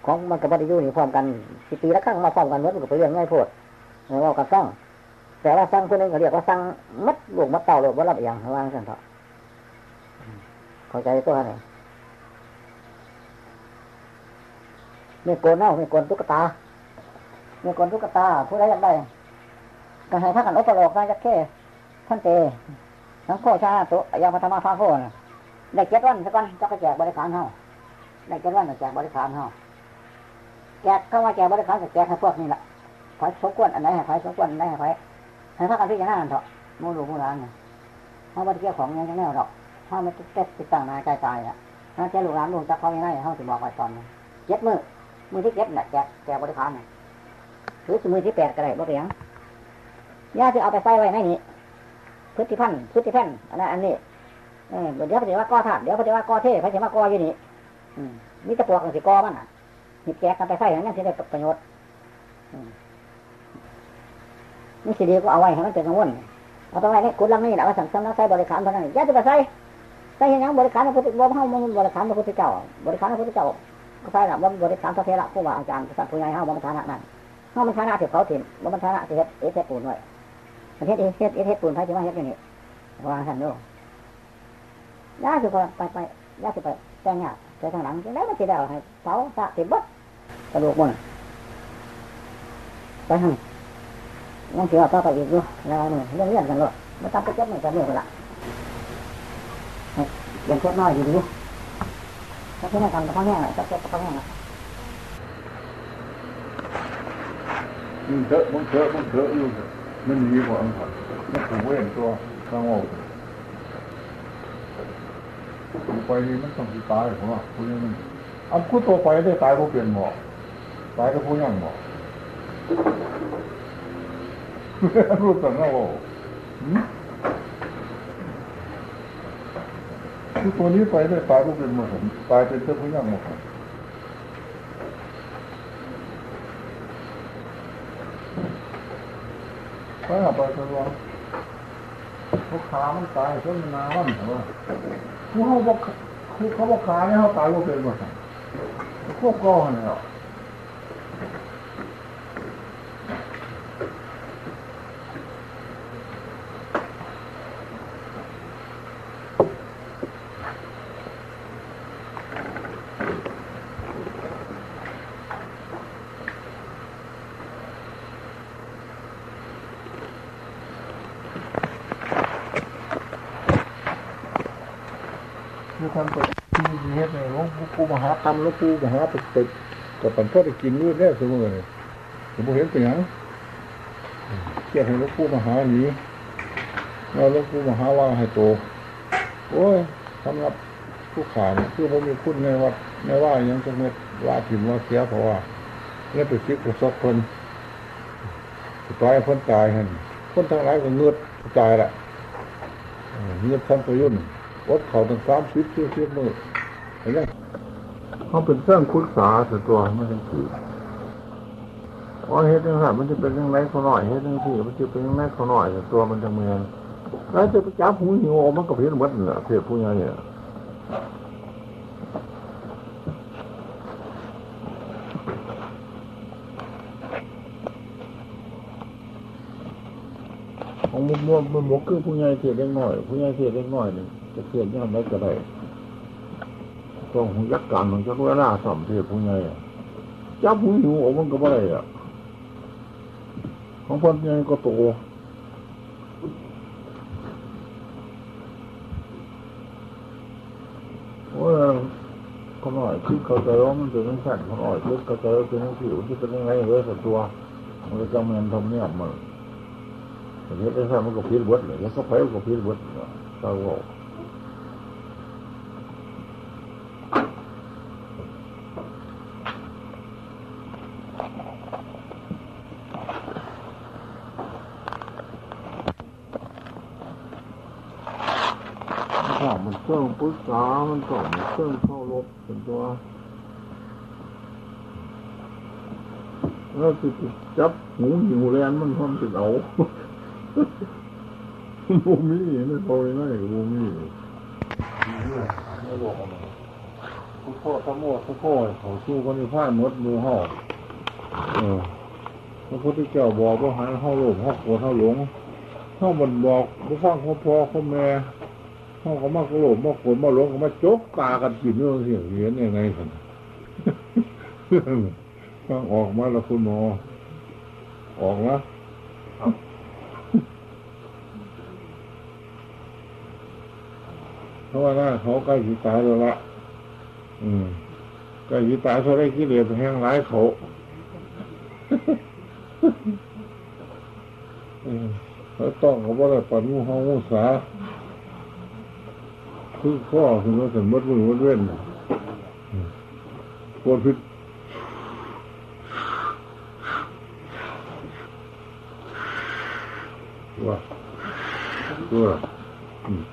ของมันกับปฏิยุนี่พร้อมกันสิปีละครั้งมาพร้อมกันมัดมันก็ไปเรื่องง่ายโพดว่ากันสั่ง แต่ว่าสั่งผู้นึงก็เรียกว่าสั่งมัดลูกมัดเต่าเลยว่ารับอย่างวางสั่นเถอะเข้าใจตัวไหนไม่โกนเน่าไม่โกนตุ๊กตาไม่โกนตุ๊กตา ผู้ใดอยากได้ก็ให้พากันอุปโลกมาจะแค่ท่านเตทั้งโคชาตุยังพัฒนาฟ้าโคนะได้เจ็ดวันสักวันจะก็แจกบริการเฮาได้เจ็ดวันก็แจกบริการเฮาแจกเข้ามาแจกบริการก็แจกให้พวกนี้แหละไฟสมควรอันไหนให้ไฟสมควรอันไหนให้ไฟ ให้พากันพิจารณาเถอะมูลูมูร้านเนี่ยเขาบริเกี่ยวของยังจะแน่หรอกเขาไม่เต็ดติดตั้งนายใจตายอะถ้าเจ้าลูกหลานลูกจะเขาไม่ได้เขาจะบอกไว้ตอนเจ็ดมือมือที่เจ็ดเนี่ยแกแกบริการเนี่ยหรือมือที่แปดก็ได้บ่เปียงย่าจะเอาไปใส่ไว้ในนี้พฤติพันธ์พฤติแผ่นอันนั้นอันนี้เออเดี๋ยวพอดีว่าก้อถาดเดี๋ยวพอดีว่าก้อเท่พอดีว่าก้ออยู่นี่มีตะปวกสิก้อมันอะหิบแจกกันไปใส่อย่างนี้ที่ได้ประโยชน์ นี่สิดีก็เอาไว้ให้มันเป็นกังวลเอาไปไว้ในกุดลังนี่นะว่าสั่งสำนักใส่บริการเท่านั้นอย่าจะไปใส่ใส่ยังบริการพระพุทธบ่เฮามันบริการพระพุทธเจ้า บริการพระพุทธเจ้าก็ใส่ละว่าบริการพระเทระผู้ว่าอาจารย์สัตว์ผู้ใหญ่เฮาบ่มันฐานะนั้นเฮามันฐานะที่เขาถิ่นบ่มันฐานะเฮ็ดเอเทปูนไว้ประเทศเอเทเอเทปูนไผสิมาเฮ็ดอยู่นี่วางท่านดูย่าสิไปไปย่าสิไปแต่งงานไปทางหลังแล้วมันสิได้ให้เผาสะสิบดกระดูกมันไปทาง ยังเสียต่อไปอีกอยู่แล้วนี่เรื่องเรื่องกันเลยไม่ต้องไปเจ็บไม่จะเมื่อยละยังเช็ดน้อยอยู่ดีถ้าเช็ดไม่ทำก็ต้องแห้งละถ้าเช็ดก็ต้องแห้งละมันเถอะมันเถอะมันเถอะอยู่มันมีกว่าอันผัดมันถูกเว้นตัวข้างออกไปนี่มันต้องตายผมว่าคุณยังอันกูตัวไปได้ตายกูเปลี่ยนหมอตายก็พูดยังหมอ รู้ตังเอาคือตัวนี้ไปได้ตายก็เป็นมหมดตายเป็นเจ้าพูดยังหมดไปหาไปเถอะว่าเขาขามันตายเพราะนนาวันเหรอผู้เขาบอกเขาบอกขาเนี่ยเขาตายก็เป็นหมดพวกก้อนเนี่ย คือทำตัวที่เฮ็ดในหลวง ปู่มหาธรรมหลวงปู่มหาปฏิกกับปันพ่อได้กินนู่นแน่สมมติเลยผมเห็นเป็นหยังเกี่ยให้หลวงปู่มหาหนีแล้วลวงปู่มหาว่าให้โตโอ้ยสำหรับผู้ขาเนี่ยคือผมมีคุณในวัดในว่ายังจังเม็ดว่าถิ่มว่าเสียเพราะว่าเนี่ยไปคิดกับซอกคนตายคนตายเห็นคนทั้งหลายก็เงือดตายละเงือดทั้งประยุนวัดเขาตั้งสามสิบสี่สิบมือเห็นไหม เขาเป็นเครื่องคุณษาส่วนตัวมันเป็นคือพอเฮ็ดยังไงมันจะเป็นยังไงเขาหน่อยเฮ็ดยังที่มันจะเป็นยังไงเขาหน่อยส่วนตัวมันจะเมือนแล้วจะไปจับหูหิวมันก็เพี้ยนหมดเนี่ยเพี้ยนผู้ใหญ่เนี่ยของมุมมมันหมกคือผู้ใหญ่เสียเล็กน้อย ผู้ใหญ่เสียเล็กน้อยนี่จะเสียย่ามได้ก็ได้ ต้องยักการของเจ้าเวลาสอมเสียผู้ใหญ่จับหูหิวออกมันก็ไม่ได้อะของคนใหญ่ก็โตโอ้ยเขาหน่อยคิดเขาใจว่ามันเป็นเรื่งแค่เขาหน่อยคิดเขาใจว่าเป็นเรื่งผิวที่เป็นยังไงเลยส่วนตัวมันก็จำเป็นทำเนี่ยมันแต่เฮ็ดได้แค่มันก็พิษวัดเลยแล้วก็ไปก็พิษวัดเราโง่ถ้า ศึกษามันต้องเครื่องเข้ารบเป็นตัวแล้วติดจับหูหิวแลนมันความติดเอาบูมี่ไม่พอไม่ได้บูมี่ทุกข้อทั้งหมดทุกข้อเขาสู้กันในพ่ายมดมือห่อเออพระพุทธเจ้าบอกว่าหายห้าโลภห้าโกรธห้าหลงห้ามันบอกว่าฟังพ่อพ่อพ่อแม่ ห้าก็มากโลภมากโกรธมากหลงก็มาจกตากันกินเรื่องเสียงเรียนยังไงกันฟังออกมาแล้วคุณหมอออกนะเพราะว่าน้าเขาใกล้จีตายแล้วละอืมใกล้จีตายเขาได้กิเลสแห้งร้ายเขาเขาต้องเขาบอกว่าปันงูห้องงูสา คือข้อคือว่าสันมดมือมดเว้นปวดพิษว่าตัว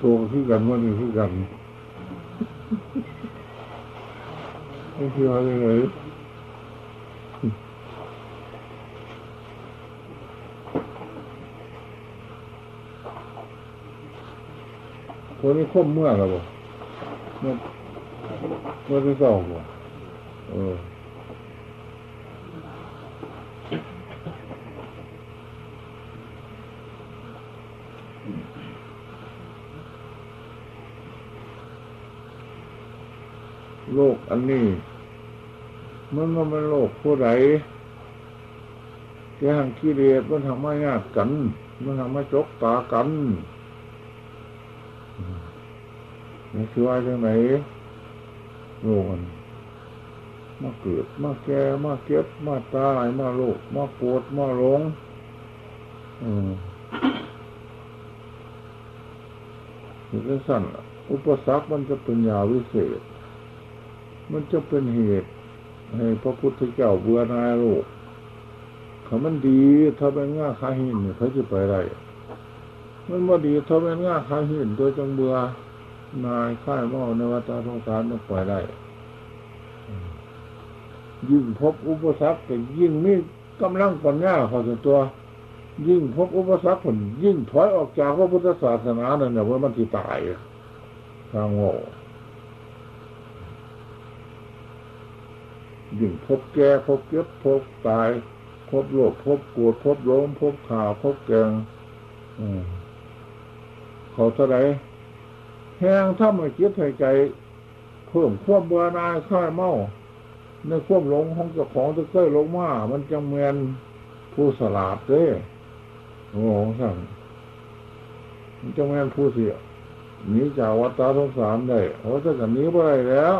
ตัวคือกันว่านี่คือกันไม่เชื่อะไรเลย ตัวนี้คมเมื่อแล้วบ่เมื่อเมื่อที่สองบ่เออโลกอันนี้มันก็เป็นโลกผู้ใดที่หังกิเลสมันทำมาญาติกัน มันทำมาจกตากัน นี่คือว่าจังไหนโลกมันมาเกิดมาแก่มาเก็บมาตายมาโลกมาปวดมาหลงอืมนี่สั้นอุปสรรคมันจะเป็นยาวิเศษ มันจะเป็นเหตุให้พระพุทธเจ้าเบื่อนายโลกเขามันดีถ้าเป็นง่าคาหินเขาจะไปไรมันมาดีถ้าเป็นง่าคาหินตัวจังเบื่อ นายค่ายเมาในวัฏสงสารมันปล่อยได้ ยิ่งพบอุปสรรคก็ยิ่งมีกำลังปัญญาเขาส่วนตัว ยิ่งพบอุปสรรคผลยิ่งถอยออกจากพระพุทธศาสนาเนี่ยว่ามันที่ตายทางโง่ยิ่งพบแก่พบเก็บพบตาย พบโลภพบโกรธพบล้มพบข่าพบแกงเขาเท่าไร แห้งถ้าไม่คิดให้ใจเพิ่มควบเบื่อนายค่ายเมาในควบหลงของเจ้าของจะเคยลงมามันจังเมียนผู้สลาดเด้โอ้โหสั่งมันจังเมียนผู้เสียหนีจากวัฏฏะสงสารได้เพราะถ้ากันนี้ไปแล้ว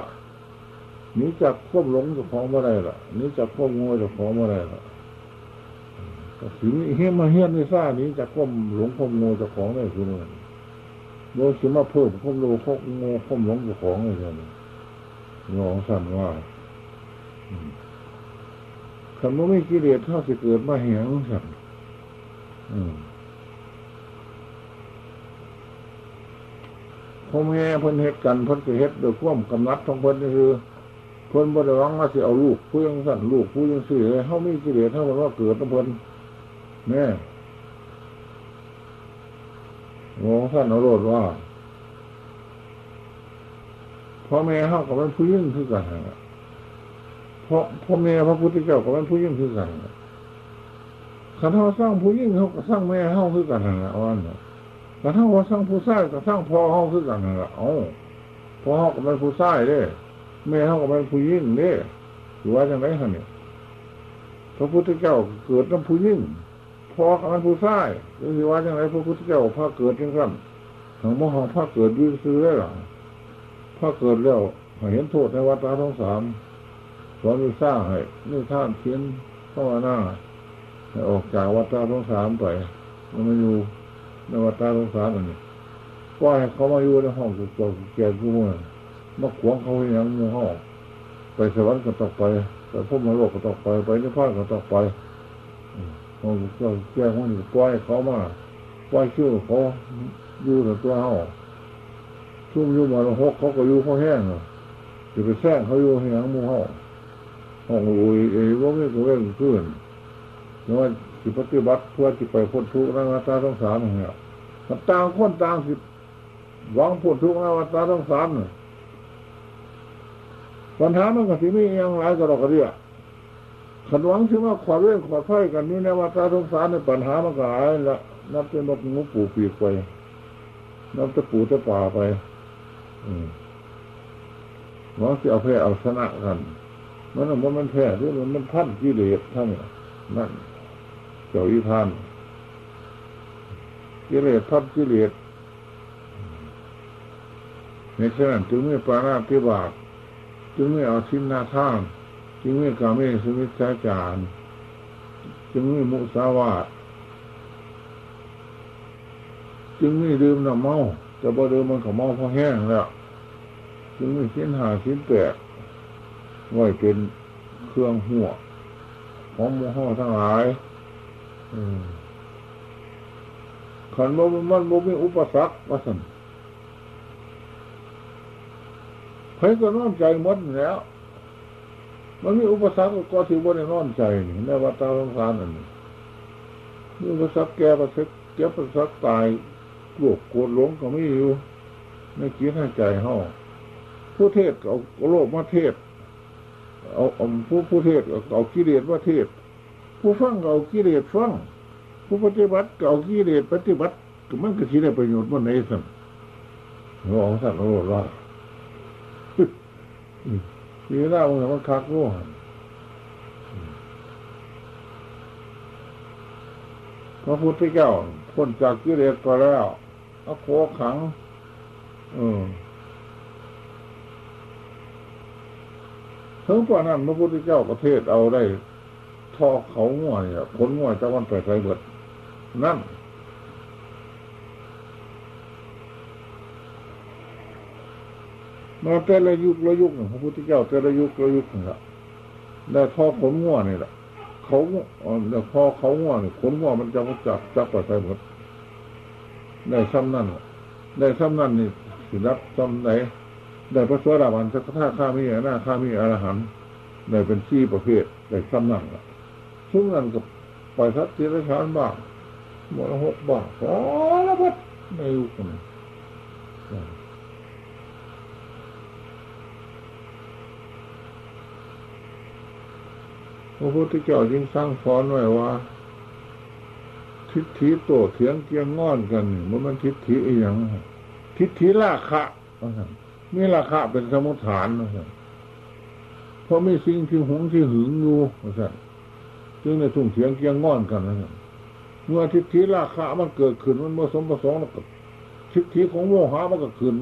หนีจากควบหลงเจ้าของมาได้ละหนีจากควบงูเจ้าของมาได้ละถึงเฮี้ยมาเฮี้ยนในซ่านี้จากควบหลงควบงูเจ้าของได้คือมัน โดยสิมาเพิ่มควบโลควบงูควบหลงเจ้าของเลยเนี่งองสั่นว่าคำว่าไม่กิเลสเท่าสิเกิดมาเหียงสั่นอืมพ่อแม่เพิ่นเฮ็ดกันเพิ่นก็เฮ็ดโดยความกำนัดของเพิ่นคือเพิ่นบ่ได้หวังว่าสิเอาลูกผู้ยังสั่นลูกผู้ยังสื่อเฮามีกิเลสเฮากับว่าเกิดนำเพิ่นแน่ งงท่านเอาโลดว่าพ่อแม่เฮาก็เป็นผู้ยิ่งคือกันนะพ่อพ่อแม่พระพุทธเจ้าก็เป็นผู้ยิ่งคือกันขันเฮาสร้างผู้ยิ่งเขาก็สร้างแม่เฮาคือกันนะอ่อนขันเฮาว่าสร้างผู้ชายก็สร้างพ่อเฮาคือกันนะเอ้าพ่อเฮาก็เป็นผู้ชายเด้แม่เฮาก็เป็นผู้ยิ่งเด้หรือว่าจังไรฮะเนี่ยพระพุทธเจ้าเกิดน้ำผู้ยิ่ง พอก็เป็นผู้ชายหรือว่าจังไรพระพุทธเจ้าพระเกิดจังสั้นของมหาพระเกิดยืดซื้อได้หรอพระเกิดแล้วเห็นโทษในวัฏทั้งสามสอนวิซ่าให้นี่ท่านเขียนเข้ามาหน้าให้ออกจากวัฏทั้งสามไปมันมาอยู่ในวัฏทั้งสามนนี้ก็ให้เขามาอยู่ในห้องสุดโต่งแก่กูเมื่อมาขวางเขาอย่างในห้องไปสวรรค์ก็ต้องไปไปพบมรโลกก็ต้องไปไปนิพพานก็ต้องไป ห้องสุดโต่งแก่ห้องนี้ปล่อยเขามาปล่อยชื่อเขาอยู่ในตัวห้องชุ่มอยู่มาล้วหกเขาก็อยู่เขาแห้งอะจะไปแซงเขาอยู่ให้ยังมูห้องห้องอุ้ยเอ้ยว่าไม่ก็เว้นขึ้นเพราะว่าสิปฏิบัติเพื่อจิไปพ้นทุกข์นวัฏต้องสารเนี่ยมันต่างคนต่างสิหวังพ้นทุกข์นวัฏต้องสารปัญหามันก็สิมีอย่างไรก็เราก็เรียก ขันหวังถึงว่าขวาเรื่องขวาไฟกันนี่ในวัฏต้องสารในปัญหามันก็หายละนับเป็นกงูปูปีกไปนับตะปูตะป่าไปหวังจะเอาแพ้เอาชนะกันมันมันมันแพ้ด้วยมันมันพันกิเลสท่านนั่นเจ้าอีทานกิเลสพันกิเลสในฉะนั้นจึงไม่ปาราธิบาตจึงไม่เอาชิ้นนาท่าน จึงไม่กาเมสมิจาจารจึงไม่มุสาวาทจึงไม่ดื่มน้ำเมาแต่บ่ดื่มมันก็เมาเพอแห้งแล้วจึงไม่ชิ้นหาชิ้นแปดไว้เป็นเครื่องหัวของมห้อทั้งหลายขันบ่มันบ่มีอุปสรรคว่าสันใครก็น้อนใจมดแล้ว มันมีอุปสรรคก็ถือว่าในนอนใจนี่ในวัฏสงสารอันนี้มีอุปสรรคแก่ประสรรคแก่ประสรรคตายกลัวโกรธหลงก็ไม่อยู่ในจิตในใจเฮาผู้เทศเอาโลกมาเทศ เอาผู้ผู้เทศเอากิเลสมาเทศ ผู้ฟังเอากิเลสฟังผู้ปฏิบัติเอากิเลสปฏิบัติก็มันก็สิได้ประโยชน์มันในสั่นเราเอาสั่นเราว่า ทีหน้ามันมันคักรู้พระพุทธเจ้าพ้นจากกิเลสก็แล้วเอาโคขัง อืมถึงป่านั้นพระพุทธเจ้าประเทศเอาได้ทอเขาง่วยผลง่วยจะวันไปไกลเบิดนั่น มาแต่ละยุคละยุคพระพุทธเจ้าแต่ละยุคละยุคนี่แหละได้ทอขนง่วนี่แหละเขาเดี๋ยวพอเขาง่วนี่ขนง่วมันจะจับจับไปไกลเบิดได้ซ้ำนั่นได้ซ้ำนั่นนี่สิรับซ้ำไหนได้พระสวัสดิวันสักท่าข้ามีหน้าข้ามีอรหันได้เป็นซี่ประเภทได้ซ้ำนั่นทุกนั้นกับปล่อยทัศน์ทีละชานบ้างหมดหกบ้างสารพัดในยุคนี้ ระพุทธเจ้าจึงสร้างสอนไว้ว่า ทิฏฐิโตเถียงเกียงงอนกันมันมันทิฏฐิอย่างทิฏฐิราคะมีราคะเป็นสมุทฐานเพราะไม่สิ่งที่หงที่หึงอยู่จึงในทุ่งเถียงเกียงงอนกันนะเมื่อทิฏฐิราคะมันเกิดขึ้นมันผสมประสงแล้วทิฏฐิของโมหะมันก็ขึ้น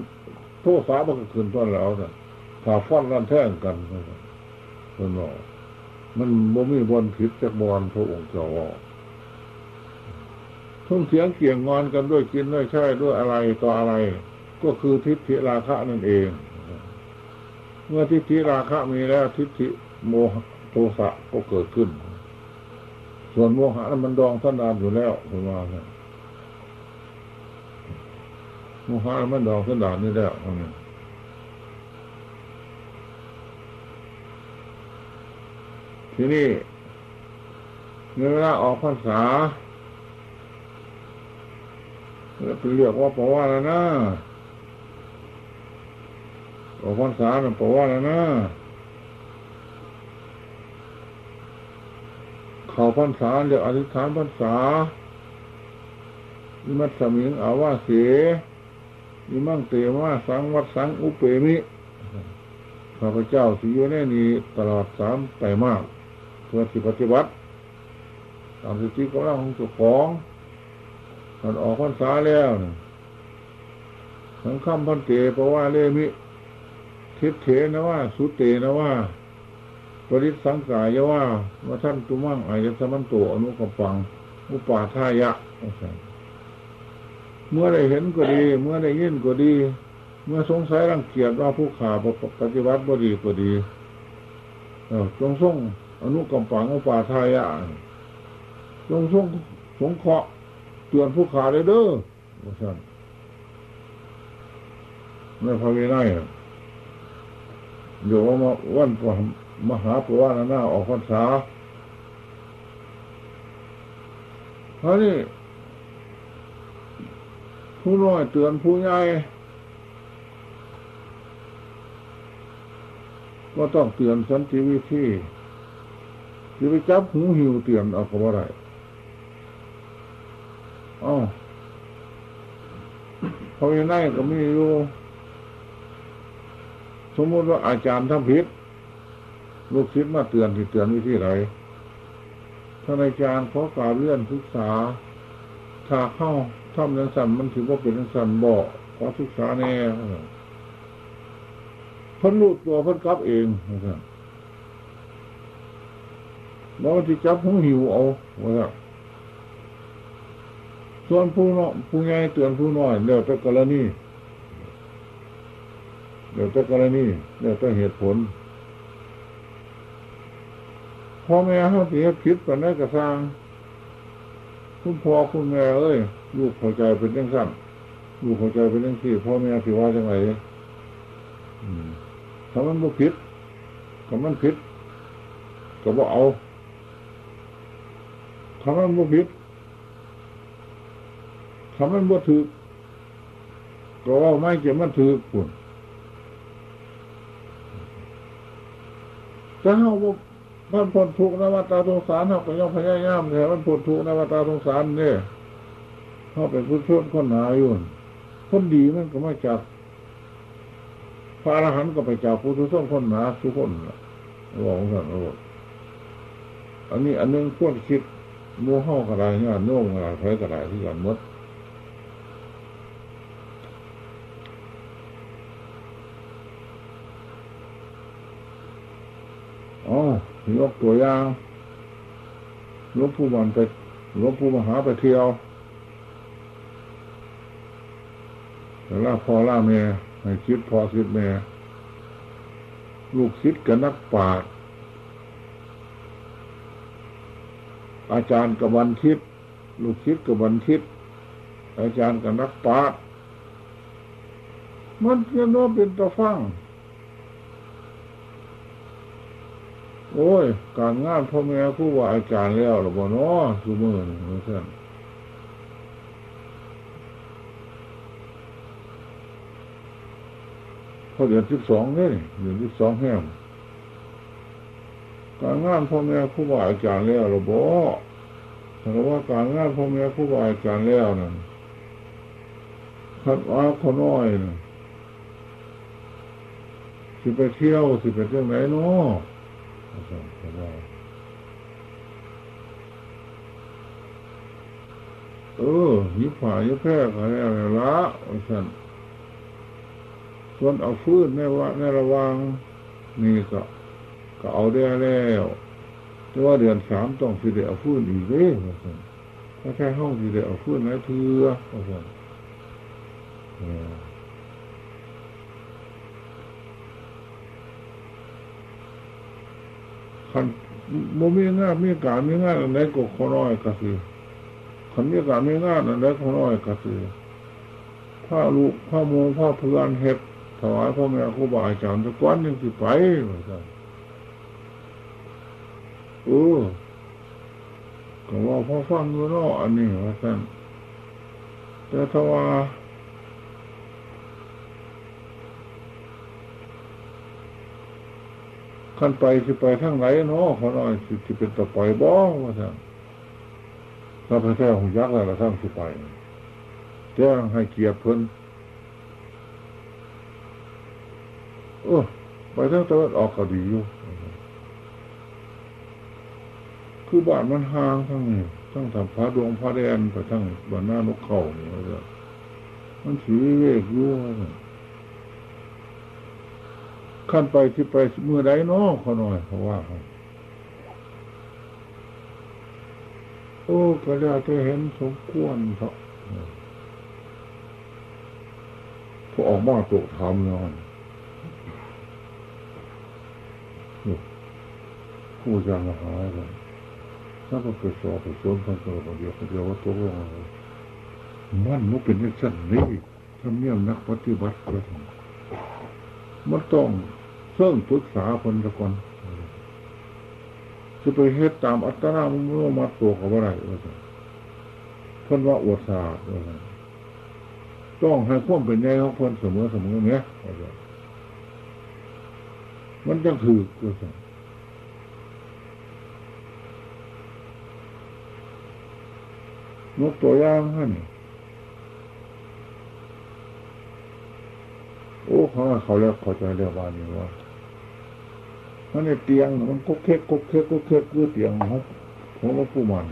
โทษสามันก็ขึ้นตอนแล้วนะผ่าฟันกันแท่งกันนะคนบอก มันบ่มีบนผิดจากบอลพระองค์เจ้าทุ่งเสียงเกี่ยงงอนกันด้วยกินด้วยใช่ด้วยอะไรต่ออะไร ก็คือทิฏฐิราคะนั่นเอง เมื่อทิฏฐิราคะมีแล้ว ทิฏฐิโมโทสะก็เกิดขึ้น ส่วนโมหะนั้นมันดองสันดานอยู่แล้วผมว่าเนี่ยโมหะนั้นมันดองสันดานนี่แล้วเนี่ย ทีนี้ในเวลาออกพรรษาเป็นเรียกว่าปว่าแล้วนะออกพรรษาเป็นปว่าแล้วนะเขาพรรษาเรียกอธิษฐานพรรษาอิมัตสมิงอาวาเสอิมังเตมาสังวัดสังอุเปมิข้าพเจ้าสิอยู่ในนี้ตลอดสามไตรมาก พื่อสิปฏิบัติตามสิทธิกำลังของเจ้าของมันออกพรรษาแล้วนะสังฆพันเตปว่าเลมิทิศเถนะว่า สุเตนะว่าปริสังกายว่าว่าท่านตุมั่งอายสมันโตอนุกปัง อุปาทายะ เมื่อได้เห็นก็ดี เมื่อได้ยินก็ดี เมื่อสงสัยรังเกียจว่าผู้ขาปฏิบัติบ่ดีก็ดีจงส่ง อนุกำปังอุปาทายะจงส่งสงเคราะห์เตือนผู้ขาเลยเด้อว่าสั่นในพระวินัยเดี๋ยวว่าวันมหาปวานานาออกพรรษาเพราะนี่ผู้น้อยเตือนผู้ใหญ่ก็ต้องเตือนสันติวิธี จะไปจับหูหิวเตือนเอาก็บ่ได้อ๋อพอยังไงก็มีอยู่สมมติว่าอาจารย์ทำผิด ลูกศิษย์มาเตือนที่เตือนวิธีไรท่านอาจารย์ขอกล่าวเลื่อนศึกษา ถ้าเข้าทำนังสันมันถือว่าเป็นนังสันบอกขอศึกษาแน่พันรู้ตัวพันกลับเองนะครับ แล้วที่จับหูหิวเอาว่าส่วนผู้น้อยผู้ใหญ่เตือนผู้น้อยเดี๋ยวแต่กรณีเดี๋ยวแต่กรณีเดี๋ยวแต่เหตุผลพ่อแม่เขาเสียผิดไปได้กระซังคุณพ่อคุณแม่เอ้ยลูกเข้าใจเป็นยังสั้นลูกเข้าใจเป็นยังสี่พ่อแม่สิว่าจังไรถ้ามันบ่ผิดถ้ามันผิด ก็บ่เอา ถ้ามันบ่ผิดถ้ามันบ่ถือก็ว่าไม่เกี่ยวมันถือปุ่นถ้าเขาบ่มันพ้นทุกนวตาสงสารเขาก็ย่อมพยายามแต่มันพ้นทุกนวตาสงสารเนี่ยเขาเป็นผู้ช่วยคนหนาอยู่คนดีมันก็ไม่จับพระอรหันต์ก็ไปจับผู้ช่วยคนหนาทุกคนบอกกันว่าอันนี้อันนึงพวกคิด มัวห้อกระไรเนี่ยโน่งกระไรใช้กระไรที่กันมดอ๋อยกตัวอย่างลวงปู่มันไปลวงปู่มหาไปเที่ยวแล่าพ่อล่าแม่ให้คิดพอคิดแม่ ลูกศิษย์กับนักปราชญ์ อาจารย์กบันคิดลูกศิษย์กับวันคิดอาจารย์กับนักปราชญ์มันเพียงโน้เป็นตะฟังโอ้ย การงานพ่อแม่ผู้ว่าอาจารย์แล้วหรือบ่เนาะทุกมือนี่เพื่อนพอเดือนสิบสองนี่เดือนสิบสองแห้ง การงานพ่อแม่ผู้ว่าอาจารย์แล้วหรือบ่ถ้าว่าการงานพ่อแม่ผู้ว่าอาจารย์แล้วนั่นคัดว่าคนน้อยนะสิไปเที่ยวสิไปเที่ยวไหนเนาะเออยิบผ่ายิบแพร่ขายอะไรละสันส่วนเอาฟืนในว่าในระวังนี่ก็ ก็เอาได้แล้วแต่ว่าเดือนสามต้องสิเดียวฟื้นอีกเลยสันถ้าแค่ห้องสิเดียวฟื้นไหนเถื่อสันคันบ่มีงานมีการมีงานอันใดก็ขอน้อยก็คือคันมีการมีงานอันใดขอน้อยก็คือผ้าลูกผ้าโมผ้าเพื่อนเฮ็ดถวายพ่อแม่ครูบาอาจารย์ตะก้อนยังสิไปว่าซั่น เออก็ว่าพ่อฟังอยู่นาะอันนี้ว่าซั่นแต่ถ้าว่าขั้นไปสิไปทางไหนเนาะเขาหน่อยสิสิเป็นต่อไปบ่ว่าซั่นถ้าพระแท้ของยักษ์แล้วก็ทั้งสิไปแจ้งให้เกียรติเพิ่นเออไปทางตะวันออกก็ดีอยู่ คือบ้านมันห่างทั้งทั้งทำพระดวงพระแดนไปทั้งบ้านหน้านกเขาเนี่ยมันสีเวกยู่วขั้นไปที่ไปเมื่อใดเนาะเขาหน่อยเพราว่าโอ้ก็แล้วจะเห็นสมควรเถอะพอออกมาตกทำนอนผู้จะมาหาเลย ถ้าเราไปสอบไปสวนกันตัวเดียวเดียวว่าตัวเรามันมันเป็นอย่างนั้นนี่ทำเนียมนักปฏิบัติเลยมันต้องเสื่องปรึกษาคนละคนจะไปเฮ็ดตามอัตนามันมาตัวกับอะไรว่าซั่นเพิ่นว่าอวดศาสตร์ว่าซั่นต้องให้ความเป็นใหญ่ของเพิ่นเสมอเสมอเนี้ยมันจังถือว่าซั่ นนกตัวอย่างฮะนี่โอ้เขาว่าเขาเรียกเขาใจเรียกว่านี่ว่ามันในเตียงมันกุ๊กเค้กกุ๊กเค้กกุ๊กเค้กคือเตียงของของหลวงปู่มัน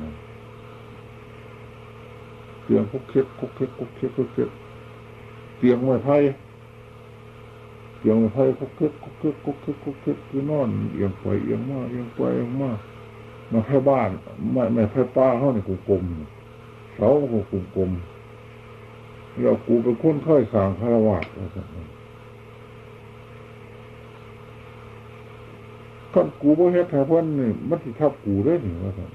เตียงกุ๊กเค้กกุ๊กเค้กกุ๊กเค้กกุ๊กเค้กเตียงไม้ไผ่เตียงไม้ไผ่กุ๊กเค้กกุ๊กเค้กกุ๊กเค้กกุ๊กเค้กคือนอนเอียงไปเอียงมาเอียงไปเอียงมามาไผ่บ้านไม่ไม่ไผ่ป้าเขาเนี่ยกูกลมเเสากูกลมกลมแล้วกูเป็นคนค่อยสางคารวะว่าซั่นคันกูบ่เฮ็ดให้เพิ่นนี่มันสิทับกูได้หนี่ว่าซั่น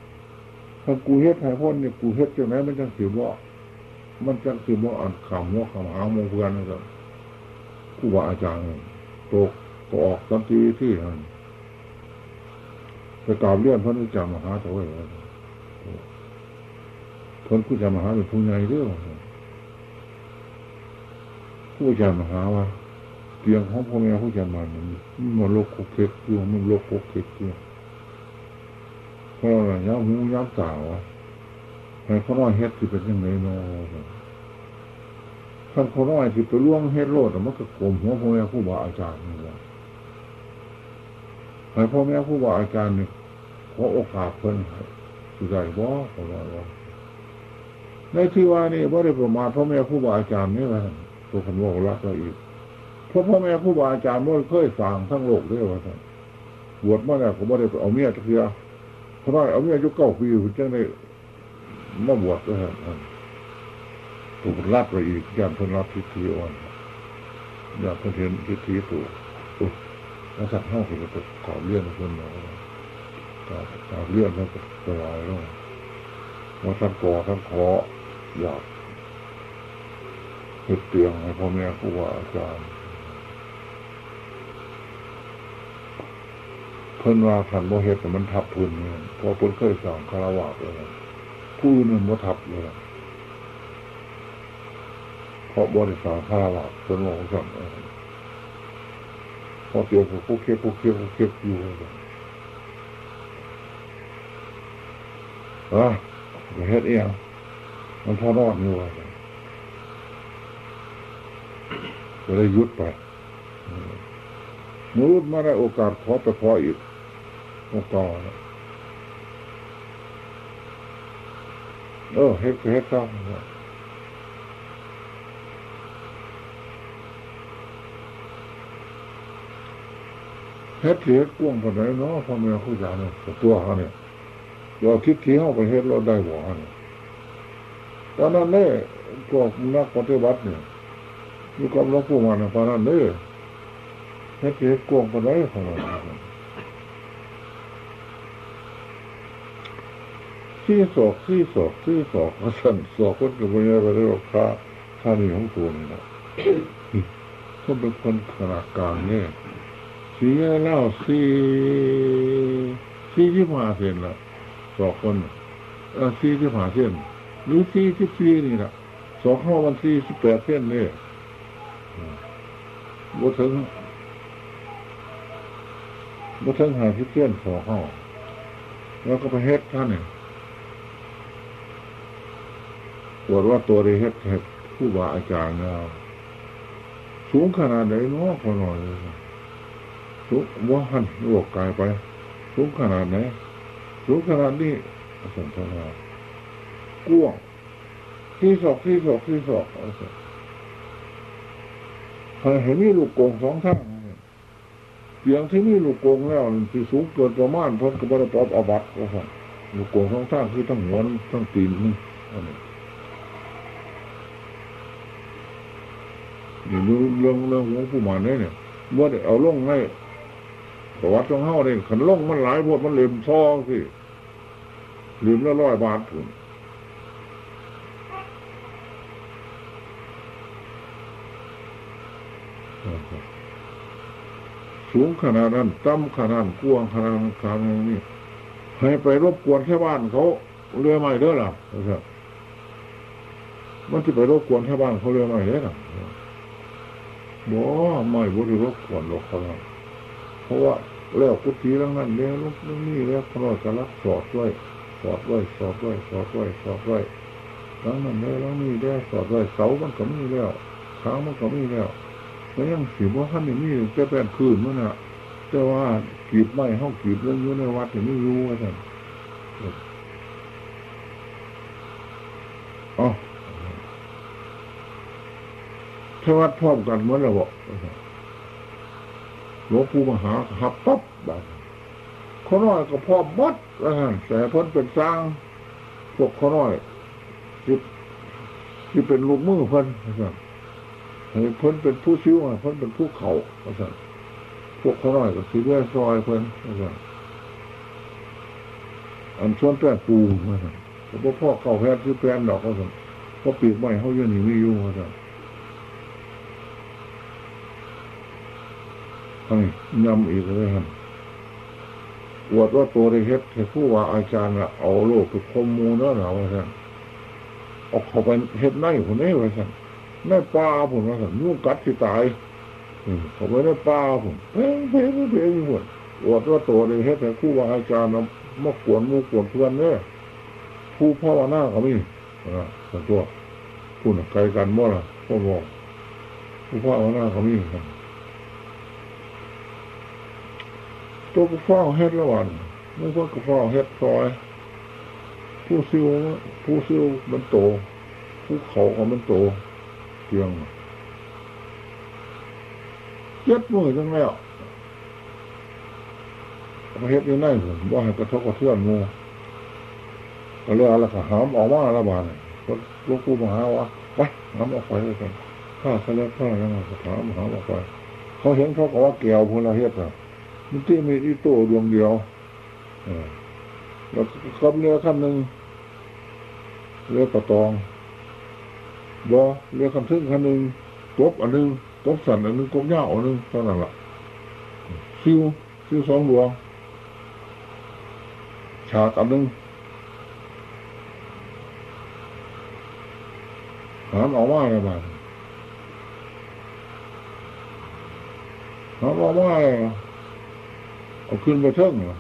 คันกูเฮ็ดให้เพิ่นนี่กูเฮ็ดจังไดมันจังสิบ่มันจังสิบ่อันขำหัวขำหางหมู่เพื่อนนะครับครูบาอาจารย์นี่ตกออกสันติวิธีนั่นไปกราบเรียนเพิ่นอาจามหาโถยว่าซั่ นเพิ่นผู้อาจาหาเป็นผู้ใหญ่เด้อว่าซั่นผู้อาจาหาว่าเตียงของพ่อแม่ผู้จะมามันมันโลกคุกเค็กอยู่มันโลกคุกเค็กอยู่เพราะอะไรย้ำหูย้ำตาวะให้เขาน้อยเฮ็ดที่เป็นยังไงเนาะท่านเขาน้อยที่ไปล่วงเฮ็ดโลดมันก็กลมหัวพ่อแม่ผู้บาอาจารย์นี่ว่าให้พ่อแม่ผู้บาอาจารย์เนี่ยขอโอกาสเพิ่นสุดใจบ่ขอว่าว่า ในที่ว่านี่บ่ได้ประมาทพ่อแม่ผู้บาอาจารย์นี่ว่าตัวคนว่ารักเราอีกเพราะพ่อแม่ครูบาอาจารย์มั่เคยสั่งทั้งโลกด้วยว่าท่านบวชมาแล้วก็บ่ได้เอาเมียตะเกียเพราะว่าเอาเมียอายุเก้าปีถึงจังได้มาบวชด้วยท่านถูกรับไปอีกย่านเพิ่นรับทิฏฐิอ่อนย่านเพิ่นเห็นทิฏฐิถูกอุ๊ยแล้วสัตว์ห้าสิบก็กอบเลื่อนเพิ่นเนาะกอกอบเลื่อนแล้วก็สลายแล้วว่าท่านก่อท่านขอ อยากเฮ็ดเตียงให้พ่อแม่ครูบาอาจารย์เพิ่นว่าขันโมเฮ็ดแต่มันทับทุนเนี่ยพอเพิ่นเคยสั่งคารวะเลยผู้อื่นมันบ่ทับเลยเพราะบริษัทคารวะเพิ่นบอกสั่งพอเตียวผู้เคียผู้เคียผู้เคียอยู่เลยอะเฮ็ดเอง มันพอนอนอยู่เลยก็เลยยุดไปมรุดมาได้โอกาสขอไปขออีกโอกาสเออเฮ็ดเฮ็ดต้องเฮ็ดเฮ็ดกว้างปานไหนเนาะพ่อแม่ครูอาจารย์เลยตัวเขาเนี่ยเราคิดที่เขาไปเฮ็ดเราได้บ่เนี่ย ตอนนั้นเนี่ยพวกนักปฏิบัติเนี่ยอยู่กับหลวงปู่มันตอนนั้นเนี่ยเฮ็ดเฮ็ดกว้างปานไหนของเราซี่ศอกซี่ศอกซี่ศอกมาสั่นศอกคนกับวันนี้ไปได้หรอกค่าค่านของตัวนี่นะก็เป็นคนขนาดกลางเนี่ยสีเล่าสี่สี่ที่มาเส้นละสองคนเออสี่ที่มาเส้น หรือสี่ที่สี่นี่ละสองข้อมันสี่สิบแปดเส้นเนี่ยบ่ถึงบ่ถึงหาสิบเส้นสองข้อแล้วก็ไปเฮ็ดท่านเนี่ยปวดว่าตัวได้เฮ็ดเฮ็ดผู้บาอาจารย์เราสูงขนาดไหนเนาะพอหน่อยเลยสูงว่าหันโลกกายไป สูงขนาดไหนสูงขนาดนี้สันทนา กว้างที่ศอกที่ศอกที่ศอกเห็นมีลูกโกงสองทางเสียงที่มีลูกโกงแล้วที่สูงเกินประมาณพ้นกับบริปอบอาบัตก็สั่ลูกโกงสองทางคือทั้งหัวทั้งตีนนี่นี่เรื่องเรื่องเรื่องของผู้มาเนี่ยเนี่ยว่าเอาล่องให้ประวัติของเฮาเนี่ยขันล่องมันหลายพวดมันเหลี่ยมซอสิเหลี่ยมละร้อยบาทถึง สูงขนาดนั้นต่ำขนาดกว้างขนาดขนาดนี้ให้ไปรบกวนแค่บ้านเขาเรือใหม่เด้อล่ะนะครับมันจะไปรบกวนแค่บ้านเขาเรือใหม่เด้อล่ะบ่ไม่บ่ได้รบกวนหรอกเขาเพราะว่าแล้วกุฏิแล้วนั่นแล้วลูกนี่แล้วพระจะรักสอดไว้สอดไว้สอดไว้สอดไว้สอดไว้แล้วนั่นแล้วล้วนี่ได้วสอดไว้เสามันก็มีแล้วค้างมันก็มีแล้ว แล้วยังสีว่าท่านนี่มีแค่แป้นคืนมันน่ะแต่ว่ากีบไม้ห้องกีบเรื่องอยู่ในวัดถึงไม่รู้ว่าท่านอ๋อถ้าวัดพร้อมกันเหมือนเราบอกหลวงปู่มหาหับปั๊บบบเขน้อยก็พร้อมมัดแล้วแต่พ้นเป็นสร้างพวกขน้อยที่ที่เป็นลูกมือเพิ่นนะครับ เพิ่นเป็นผู้ชิวเพิ่นเป็นผู้เขานะครับพวกเขาหน้อยก็สีเลือซอยเพิ่นนะครับอันชวนแป้งปูนะครับเพราะพ่อเก่าแพทย์คือแป้นดอกก็สั่งเพราะปีกไม้เขาเยอะหนีไม่ยุ่งนะครับทั้งย้ำอีกเลยครับอวดว่าตัวได้เฮ็ดให้ผู้ว่าอาจารย์ละเอาโลกไปคมมูเนาะหนาว่าท่านเอาเขาไปเฮ็ดในคนนี้ว่าท่าน ในป่าผมว่าท่านยุ่งกัดที่ตายเขาไปในป่าผมเพ่งเพ่งเพ่งอยู่หมดอวดว่าตัวได้เฮ็ดให้ผู้ว่าอาจารย์นะมากวนมูกวนเพื่อนเนี่ยผู้พ่อวาหน้าเขามีนะแต่ตัวผู้น่ะไกลกันมั่ล่ะพ่อบอกผู้พ่อวาหน้าเขามีตัวกระฟ้าเฮ็ดละวันไม่ว่ากระฟ้าเฮ็ดซอย ผู้ซิวผู้ซิวมันโตผู้เขาของมันโต เพียงเย็ดมือจังแล้วมาเฮ็ดยังไงผมว่าให้กระทบกระเทือนงูก็เลยอะไรก็หามออกมาละบาดลูกผู้มาหาวะไปหามออกไปเลยกันข้าเขาเลิกข้าแล้วก็ถามหามออกไปเขาเห็นเขาก็ว่าเกี่ยวพวกเราเฮ็ดอะมันที่มีอีโต้ดวงเดียวแล้วขับเรือคันหนึ่งเรือกระตอง บอเรือคันทึ่งคันหนึ่งตบอันหนึ่งตบสันอันหนึ่งกบเงาอันหนึ่งเท่านั้นแหละซิวซิวสองดวงฉากอันหนึ่งหามออกมาอะไรบ้างหามออกมาอะไรเอาขึ้นไปเทิงเหรอ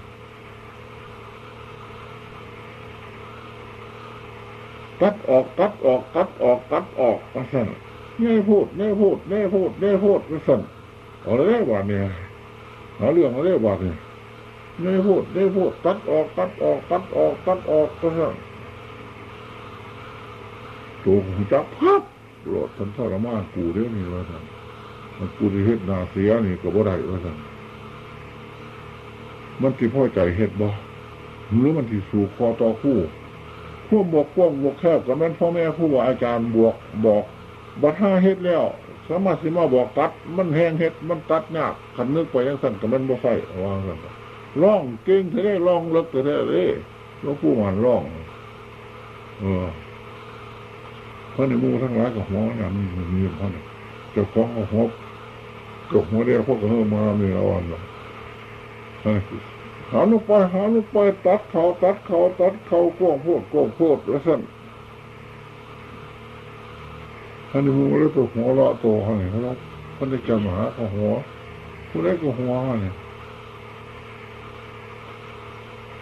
ตัดออกตัดออกตัดออกตัดออกมาสั่นแน่พูดแน่พูดแน่พูดแน่พูดมาสั่นเอาเลยว่าเนี่ยหาเรื่องอะไรว่าเนี่ยแน่พูดแน่พูดตัดออกตัดออกตัดออกตัดออกมาสั่นตัวหูจับพับโหลดทันทรมานกูเรื่องนี้ว่าสั่นมันกูจะเฮ็ดนาเสียนี่ก็บ่ได้ว่าสั่นมันที่พ่อใจเฮ็ดบ่หรือมันที่สู่คอต่อคู่ พวกบวกพวกบวกแคบกับแม่นพ่อแม่ผู้ว่าอาจารย์บวกบอกบัดห้าเฮ็ดแล้ว สมาสิมาบอกตัด มันแห้งเฮ็ดมันตัดยากขันนึกไปยังสั่นกับมันบ่ใส่วางกันร้องเก่งเท่ได้ร้องเลิกเท่ได้เลยหลวงปู่มันร้อง เออเพราะในมูทั้งหลายกับหัวนั่นมีมีเพราะเนี่ยเจ้าของหัวกับหัวเดียวพวกเขามามีเอาอันละ หาลูกไปหาลูกไปตัดเขาตัดเขาตัดเขาโกงพูดโกงพูดแล้วสั่นอันนี้มูแล้วตัวหัวละตัวเขาเนี่ยเขาเขาได้จำหาเขาหัวผู้ใดก็หัวเนี่ย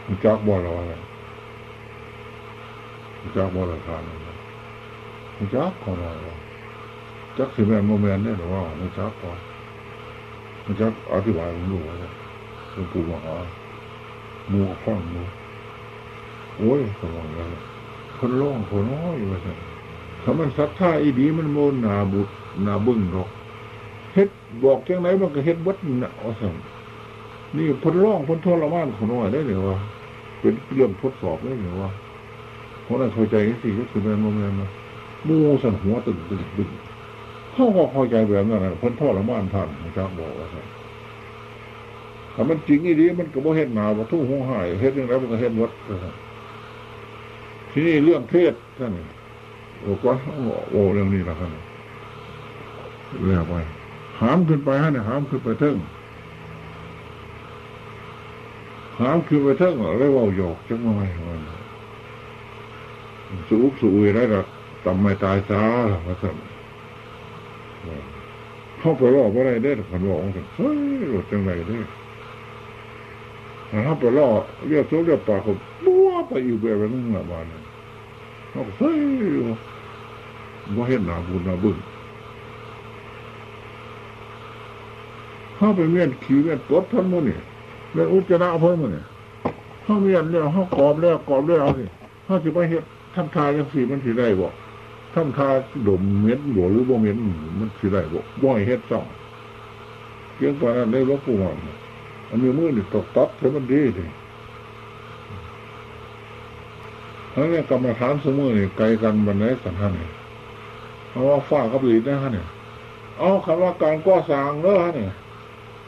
มันจักบ่เราอะไรมันจักบ่เราทานมันจักคนอะไรจักสิแมนโมแมนเนี่ยหรือว่ามันจักก่อนมันจักอธิบายมันรู้ว่าหลวงปู่มหา มูกับฟังมูโอ้ยสมองแล้วคนร้องคนน้อยว่าสันถ้ามันศรัทธาอีดีมันโมนาบุตรนาบึ้งหรอกเฮ็ดบอกจังไหนมันก็เฮ็ดวัดน่ะเอาสั่งนี่พนร้องพนทรมานคนน้อยได้เลยว่าเป็นเรื่องทดสอบได้เลยว่าเพราะนั้นเข้าใจสิก็คือแมนโมแมนมามูสันหัวตึงตึงตึงเขาก็เข้าใจแบบนั้นนะพ้นทรมานท่านพระเจ้าบอกว่าสั่น ถ้ามันจริงอีดีมันก็บ่เฮ็ดหนาบ่ทุ่งหัวหายเฮ็ดยังไงมันก็เฮ็ดวัดที่นี้เรื่องเทศท่านโอ้ก็โอ้เรื่องนี้ละท่านเรียกไปหามขึ้นไปฮะเนี่ยหามขึ้นไปเทิงหามขึ้นไปเทิงเรียว่าหยอกจังไงมันสูบสูยได้ละตำไม่ตายซาพระสันเข้าไปรอบอะไรได้ขันบอกเฮ้ยรถจังไรได้ ถ้าไปล่อเรียกทุกเรียกปากเขาบัวไปอยู่แบบนั้นละบานเขาเฮ้ยว่าเห็นหนาบุญหนาบึ้งเข้าไปเมียนขี่เมียนตดท่านมั้งเนี่เมียนอุจจาระเพิ่มมั้งเนี่เข้าเมียนแล้วเข้ากรอบแล้วกรอบแล้วเอาสิเข้าจะไปเห็นทำทายังสีมันสีได้บ่ทำทาดมเม็ดหลวหรือบ่เม็ดมันสีได้บ่บ่อยเฮ็ดซ่องเพียงปานั้นได้รบผู้มัน อันนี้มือนี่ตกตัดให้มันดีเลยทั้งนี้กรรมฐานสมือนี่ไกลกันบันไดสันท่านเนี่ยเพราะว่าฝ้ากับหลีดนะฮะเนี่ยเอาคำว่าการก่อสร้างเนอะฮะเนี่ย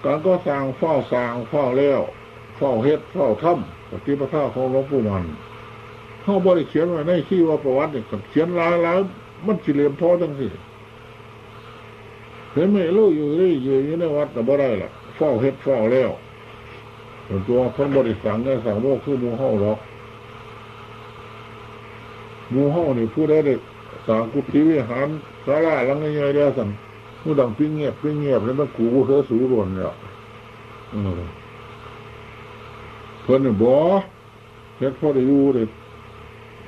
การก่อสร้างเฝ้าสร้างเฝ้าเลี้ยวเฝ้าเฮ็ดเฝ้าถ้ำปฏิปทาของหลวงปู่มันเขาบริเขียนไว้ในที่ว่าประวัติเนี่ยเขียนลายแล้วมันสิเหลี่ยมท้อจังสิเห็นไหมลูกอยู่นี่อยู่อยู่ในวัดแต่บ่ได้ล่ะเฝ้าเฮ็ดเฝ้าแล้ว ส่วนตัวเพิ่นบริสังเนี่ยสั่งโมกคือมูเฮาหรอกมูเฮานี่ผู้ได้เด็กสางกุฏิวิหารศาลาลังใหญ่ๆเดียวสั่นผู้ดังปิ้งเงียบปิ้งเงียบแล้วมันกูเธอสูรวนเนี่ยเออเพิ่นเนี่ยบ่เฮ็ดพอได้อยู่เด็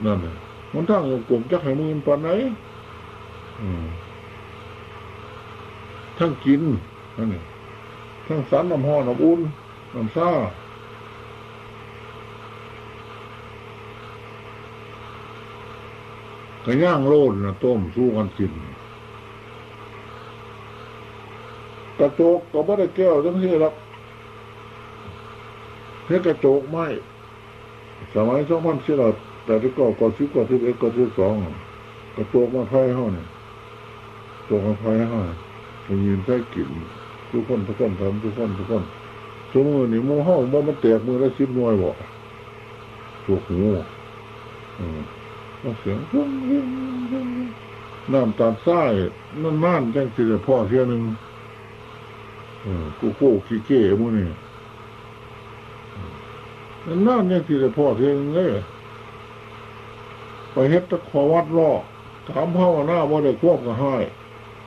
นั่นน่ะมันทั้งกลุ่มจักให้มือปานไหนอืมทั้งกินนั่นนี่ทั้งสันน้ำห้อนน้ำอุ่น น้ำซ่าก็ย่างโลดนะต้มสู้กันกินกระโจกก็ไม่ได้แก้วทั้งที่หรอกเฮ็ดกระโจกไม่สมัยสองพันสี่ร้อยแต่ที่ก่อก่อสิบก่อสิบเอ็ดก่อสิบสองกระโจกมาไฟห้อเนี่ยโจกมาไฟห้อไปยืนใช้กินทุกคนทุกคนทำทุกคนทุกคน มมตินี่มูห้องว่ามันแตกมือละสิบหน่วยบ่ถูกหูอืมเสียงน้ำตาลทรายนั่นนั่นจังสิพ่อเสียหนึ่งกูโก้ขี้เก้มูนี่นั่นนั่นจังสิพ่อเสียหนึ่งเลยไปเฮ็ดตะขอวัดล่อถามพ่อหน้าว่าได้ควบกับให้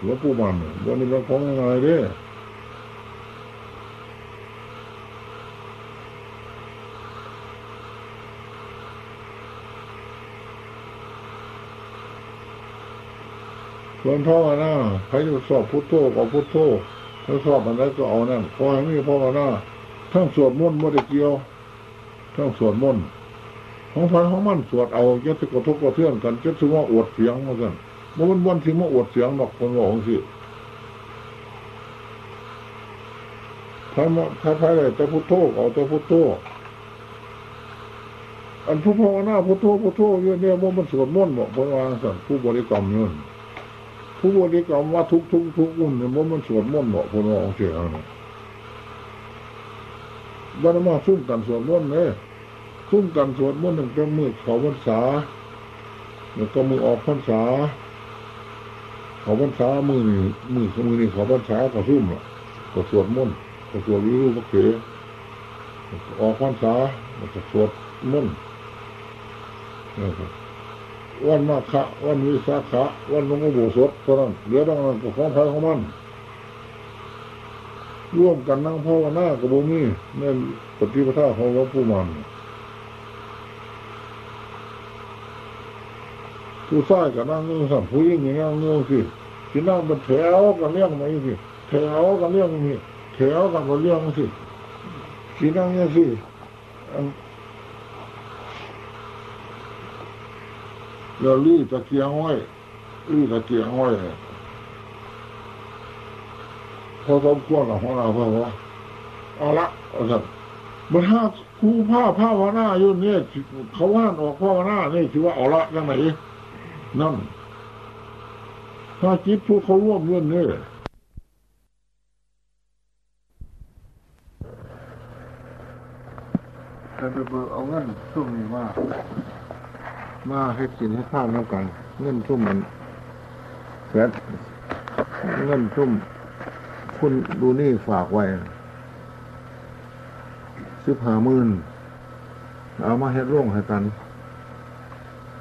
หลวงปู่มันวันนี้มันของยังไงเด้ ส่วนพ่อหน้าใครจะสอบพุทโธก็พุทโธถ้าสอบอะไรก็เอานั่นพอให้มีพ่อหน้าทั้งสวดมนต์ไม่ได้เกี่ยวทั้งสวดมนต์ของไฟของมันสวดเอาจะจะกระทบกระเทือนกันจะถือว่าอวดเสียงมากันมันวันวันที่มาอวดเสียงดอกคนบอกสิถ้ามาถ้าใครเลยแต่พุทโธเอาแต่พุทโธอันผู้ภาวนาพุทโธพุทโธเยอะเนี่ยว่ามันสวดมนต์บอกพระวางสัตว์ผู้บริกรรมเงินผู้บริกรรมว่าทุกทุกทุกอุ่นเนี่ยมันสวดมนต์บอกพระวงเสียงนะบ้านมาซุ่มกันสวดมนต์เนี่ยซุ่มกันสวดมนต์หนึ่งเป็นมือเขาพรรษาแล้วก็มือออกพรรษา เขาพรรษามือนี่มือเขามือนี่เขาพรรษาก็ซุ่มล่ะก็สวดมนต์ก็สวดวิรุปเกออกพรรษาก็สวดมนต์นะครับ วันมาฆะวันวิสาขะวันหลวงปู่สดเท่านั้นเหลือดังนั้นก็ของใครของมันร่วมกันนั่งพ่อกันหน้ากับบุมีในปฏิปทาของหลวงปู่มันผู้ชายกับนั่งเงูสัมผู้หญิงอย่างนั่งงูสิที่นั่งเป็นแถวกันเรื่องไหนสิแถวกันเรื่องนี้แถวกันก็เรื่องสิที่นั่งเนี่ยสิ เราลื้อตะเกียงไว้ลื้อตะเกียงไว้พอสมควรหรอของเราเพราะว่าเอาละเอาสัตว์มันห้าครูผ้าผ้าวนาอยู่เนี่ยเขาว่านออกผ้าวนาเนี่ยคือว่าเอาละยังไงนั่นถ้าจิตผู้เขาร่วมเรื่องนี้แต่ไปเบิกเอาเงินซุ่มนี้มา มาให้กินให้ข้าวน้ำกัน เงินซุ่มมันแสนเงินซุ่ม คุณดูนี่ฝากไว้สิบห้ามื่นเอามาเฮ็ดร่วงให้กัน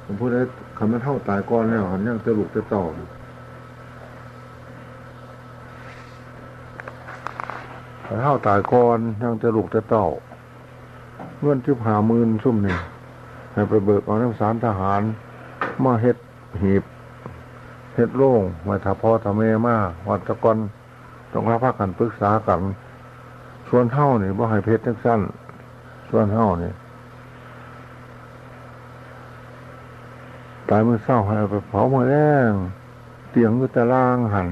ผมพูดได้คำนั้นเท่าตายก่อนแล้วหันยังจะลุกจะต่อแต่เท่าตายก่อนยังจะลุกจะเต่อเงินสิบห้ามื่นซุ่มหนี่ง ให้ไปเบิกเอาน้ำสารทหาร มาเฮ็ดหีบเฮ็ดโล่งมาถ้าพ่อถ้าแม่มาวัดตะกอนต้องรับพักกันปรึกษากันส่วนเท่านี่บ่ให้เพชรทั้งสั้นส่วนเท่านี่ตายมือเศร้าให้ไปเผามือแรงเตียงก็ต่ล่างหัน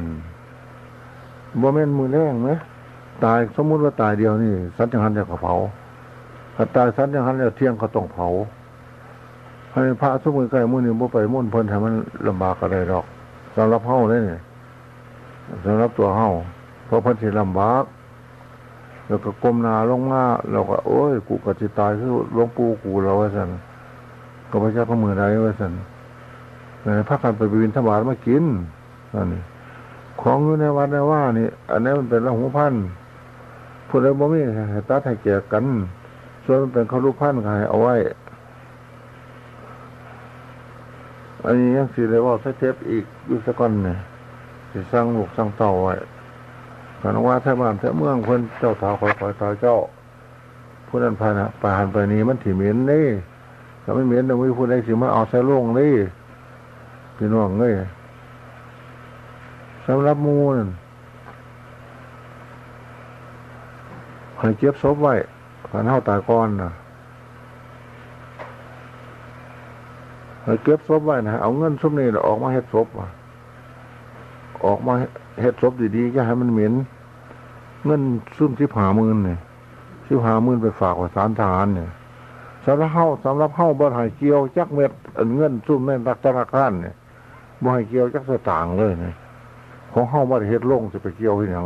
บ่แม่นมือแรงไหมตายสมมุติว่าตายเดียวนี่ สัตว์ยังหันเดียวก็เผาถ้าตายสัตว์ยังหันเดียวเที่ยงก็ต้องเผา ให้พระทุกมือใกล้มือนี่บ่ไปมุ่นเพิ่นให้มันลำบากอะไรดอกสำหรับเฮาเลยนี่สำหรับตัวเฮาเพราะเพิ่นสิลำบากแล้วก็ก้มหน้าลงมาเราก็โอ้ยกูก็จิตายคือหลวงปู่กูเราว่าสันก็พระเจ้าก็มือใดว่าสันในพักกันไปบินธบาตมากินอันนี้ของอยู่ในวัดในว่านี่อันนี้มันเป็นละหูพันพูดแล้วบ่มีตัดให้แก่กัน ส่วนมันเป็นเขารูปพันก็ให้เอาไว้ อันนี้ยังสิเลยว่าใช้เทปอีกอยู่สักก้อนเนี่ยสิสร้างลูกสร้างเต่าไว้กันว่าแท่บ้านแท่เมืองเพิ่นเจ้าถาคอยคอยตายเจ้าผู้นั้นพานะป่านไปนี้มันถี่เหม็นนี่ถ้าไม่เหม็นเราไม่พูดได้สิมาเอาใส่ล่งนี่พี่น้องเอ้ยสำหรับมูนให้เก็บศพไว้ขันเท่าตายก่อนนะให้ เก็บศพไว้นะเอาเงินศพนี่ออกมาเฮ็ดศพออกมาเฮ็ดศพดีๆจะให้มันเหม็นเงินซุ่มที่ผามื่นเนี่ยที่ผามื่นไปฝากกับสารทหารเนี่ยสำหรับเฮาสำหรับเฮาบ่ให้เกี่ยวจักเม็ดเงินซุ่มในรักธนาคารเนี่ยบ่ให้เกี่ยวจักสตางค์เลยเนี่ยของเฮาบ่ได้เฮ็ดลงจะไปเกี่ยวที่หยัง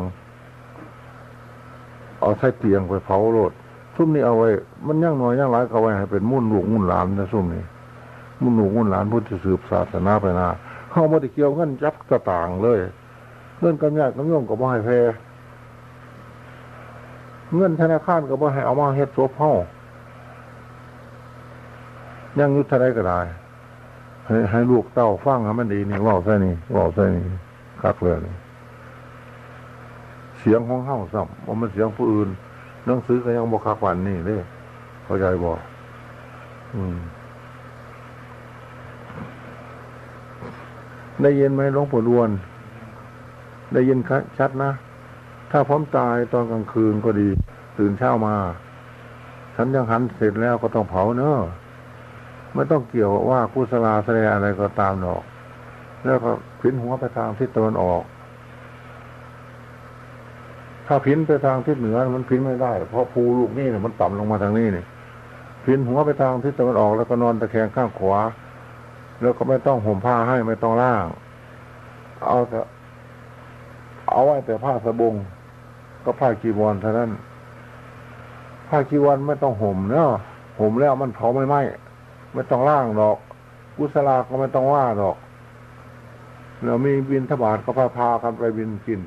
เอาใส่เตียงไปเผาโลดซุ่มนี้เอาไว้ มันย่างน้อยย่างหลายก็ไว้ให้เป็นมุ่นลูกมุ่นหลานนะซุ่มนี้ มุ่นลูกมุ่นหลานพุทธสืบศาสนาไปนาเฮาบ่ได้เกี่ยวเงินจักสตางเลยเงินกำยากกำย่อมก็บ่ให้แพ้เงินธนาคารก็บ่ให้เอามาเฮ็ดศพเฮายังยุทธได้ก็ได้ให้ให้ลูกเต้าฟังให้มันดีนี่ว้าใส่นี่ว้าใส่นี่คักเลยนี่เสียงของเฮาซ้ำว่ามันเสียงผู้อื่นหนังสือก็ยังบ่คักวันนี่เด้เข้าใจบ่อืม ได้ยินไหมหลวงปู่ดวน ได้ยินชัดนะ ถ้าพร้อมตายตอนกลางคืนก็ดี ตื่นเช้ามา ฉันยังหันเสร็จแล้วก็ต้องเผาเนอะไม่ต้องเกี่ยวว่ากุศลาแสดงอะไรก็ตามหรอก แล้วก็พินหัวไปทางทิศตะวันออก ถ้าพินไปทางทิศเหนือมันพินไม่ได้ เพราะภูลูกนี่เนี่ยมันต่ำลงมาทางนี้เนี่ยพินหัวไปทางทิศตะวันออกแล้วก็นอนตะแคงข้างขวา แล้วก็ไม่ต้องห่มผ้าให้ไม่ต้องล่าง เอาแต่เอาไว้แต่ผ้าสบง ก็ผ้ากีวรเท่านั้น ผ้ากีวรไม่ต้องห่มเนาะห่มแล้วมันเผาไม่ไหม้ไม่ต้องล่างหรอก กุศลาก็ไม่ต้องว่าหรอก เรามีบินทบาทก็พาพากันไปบินกิน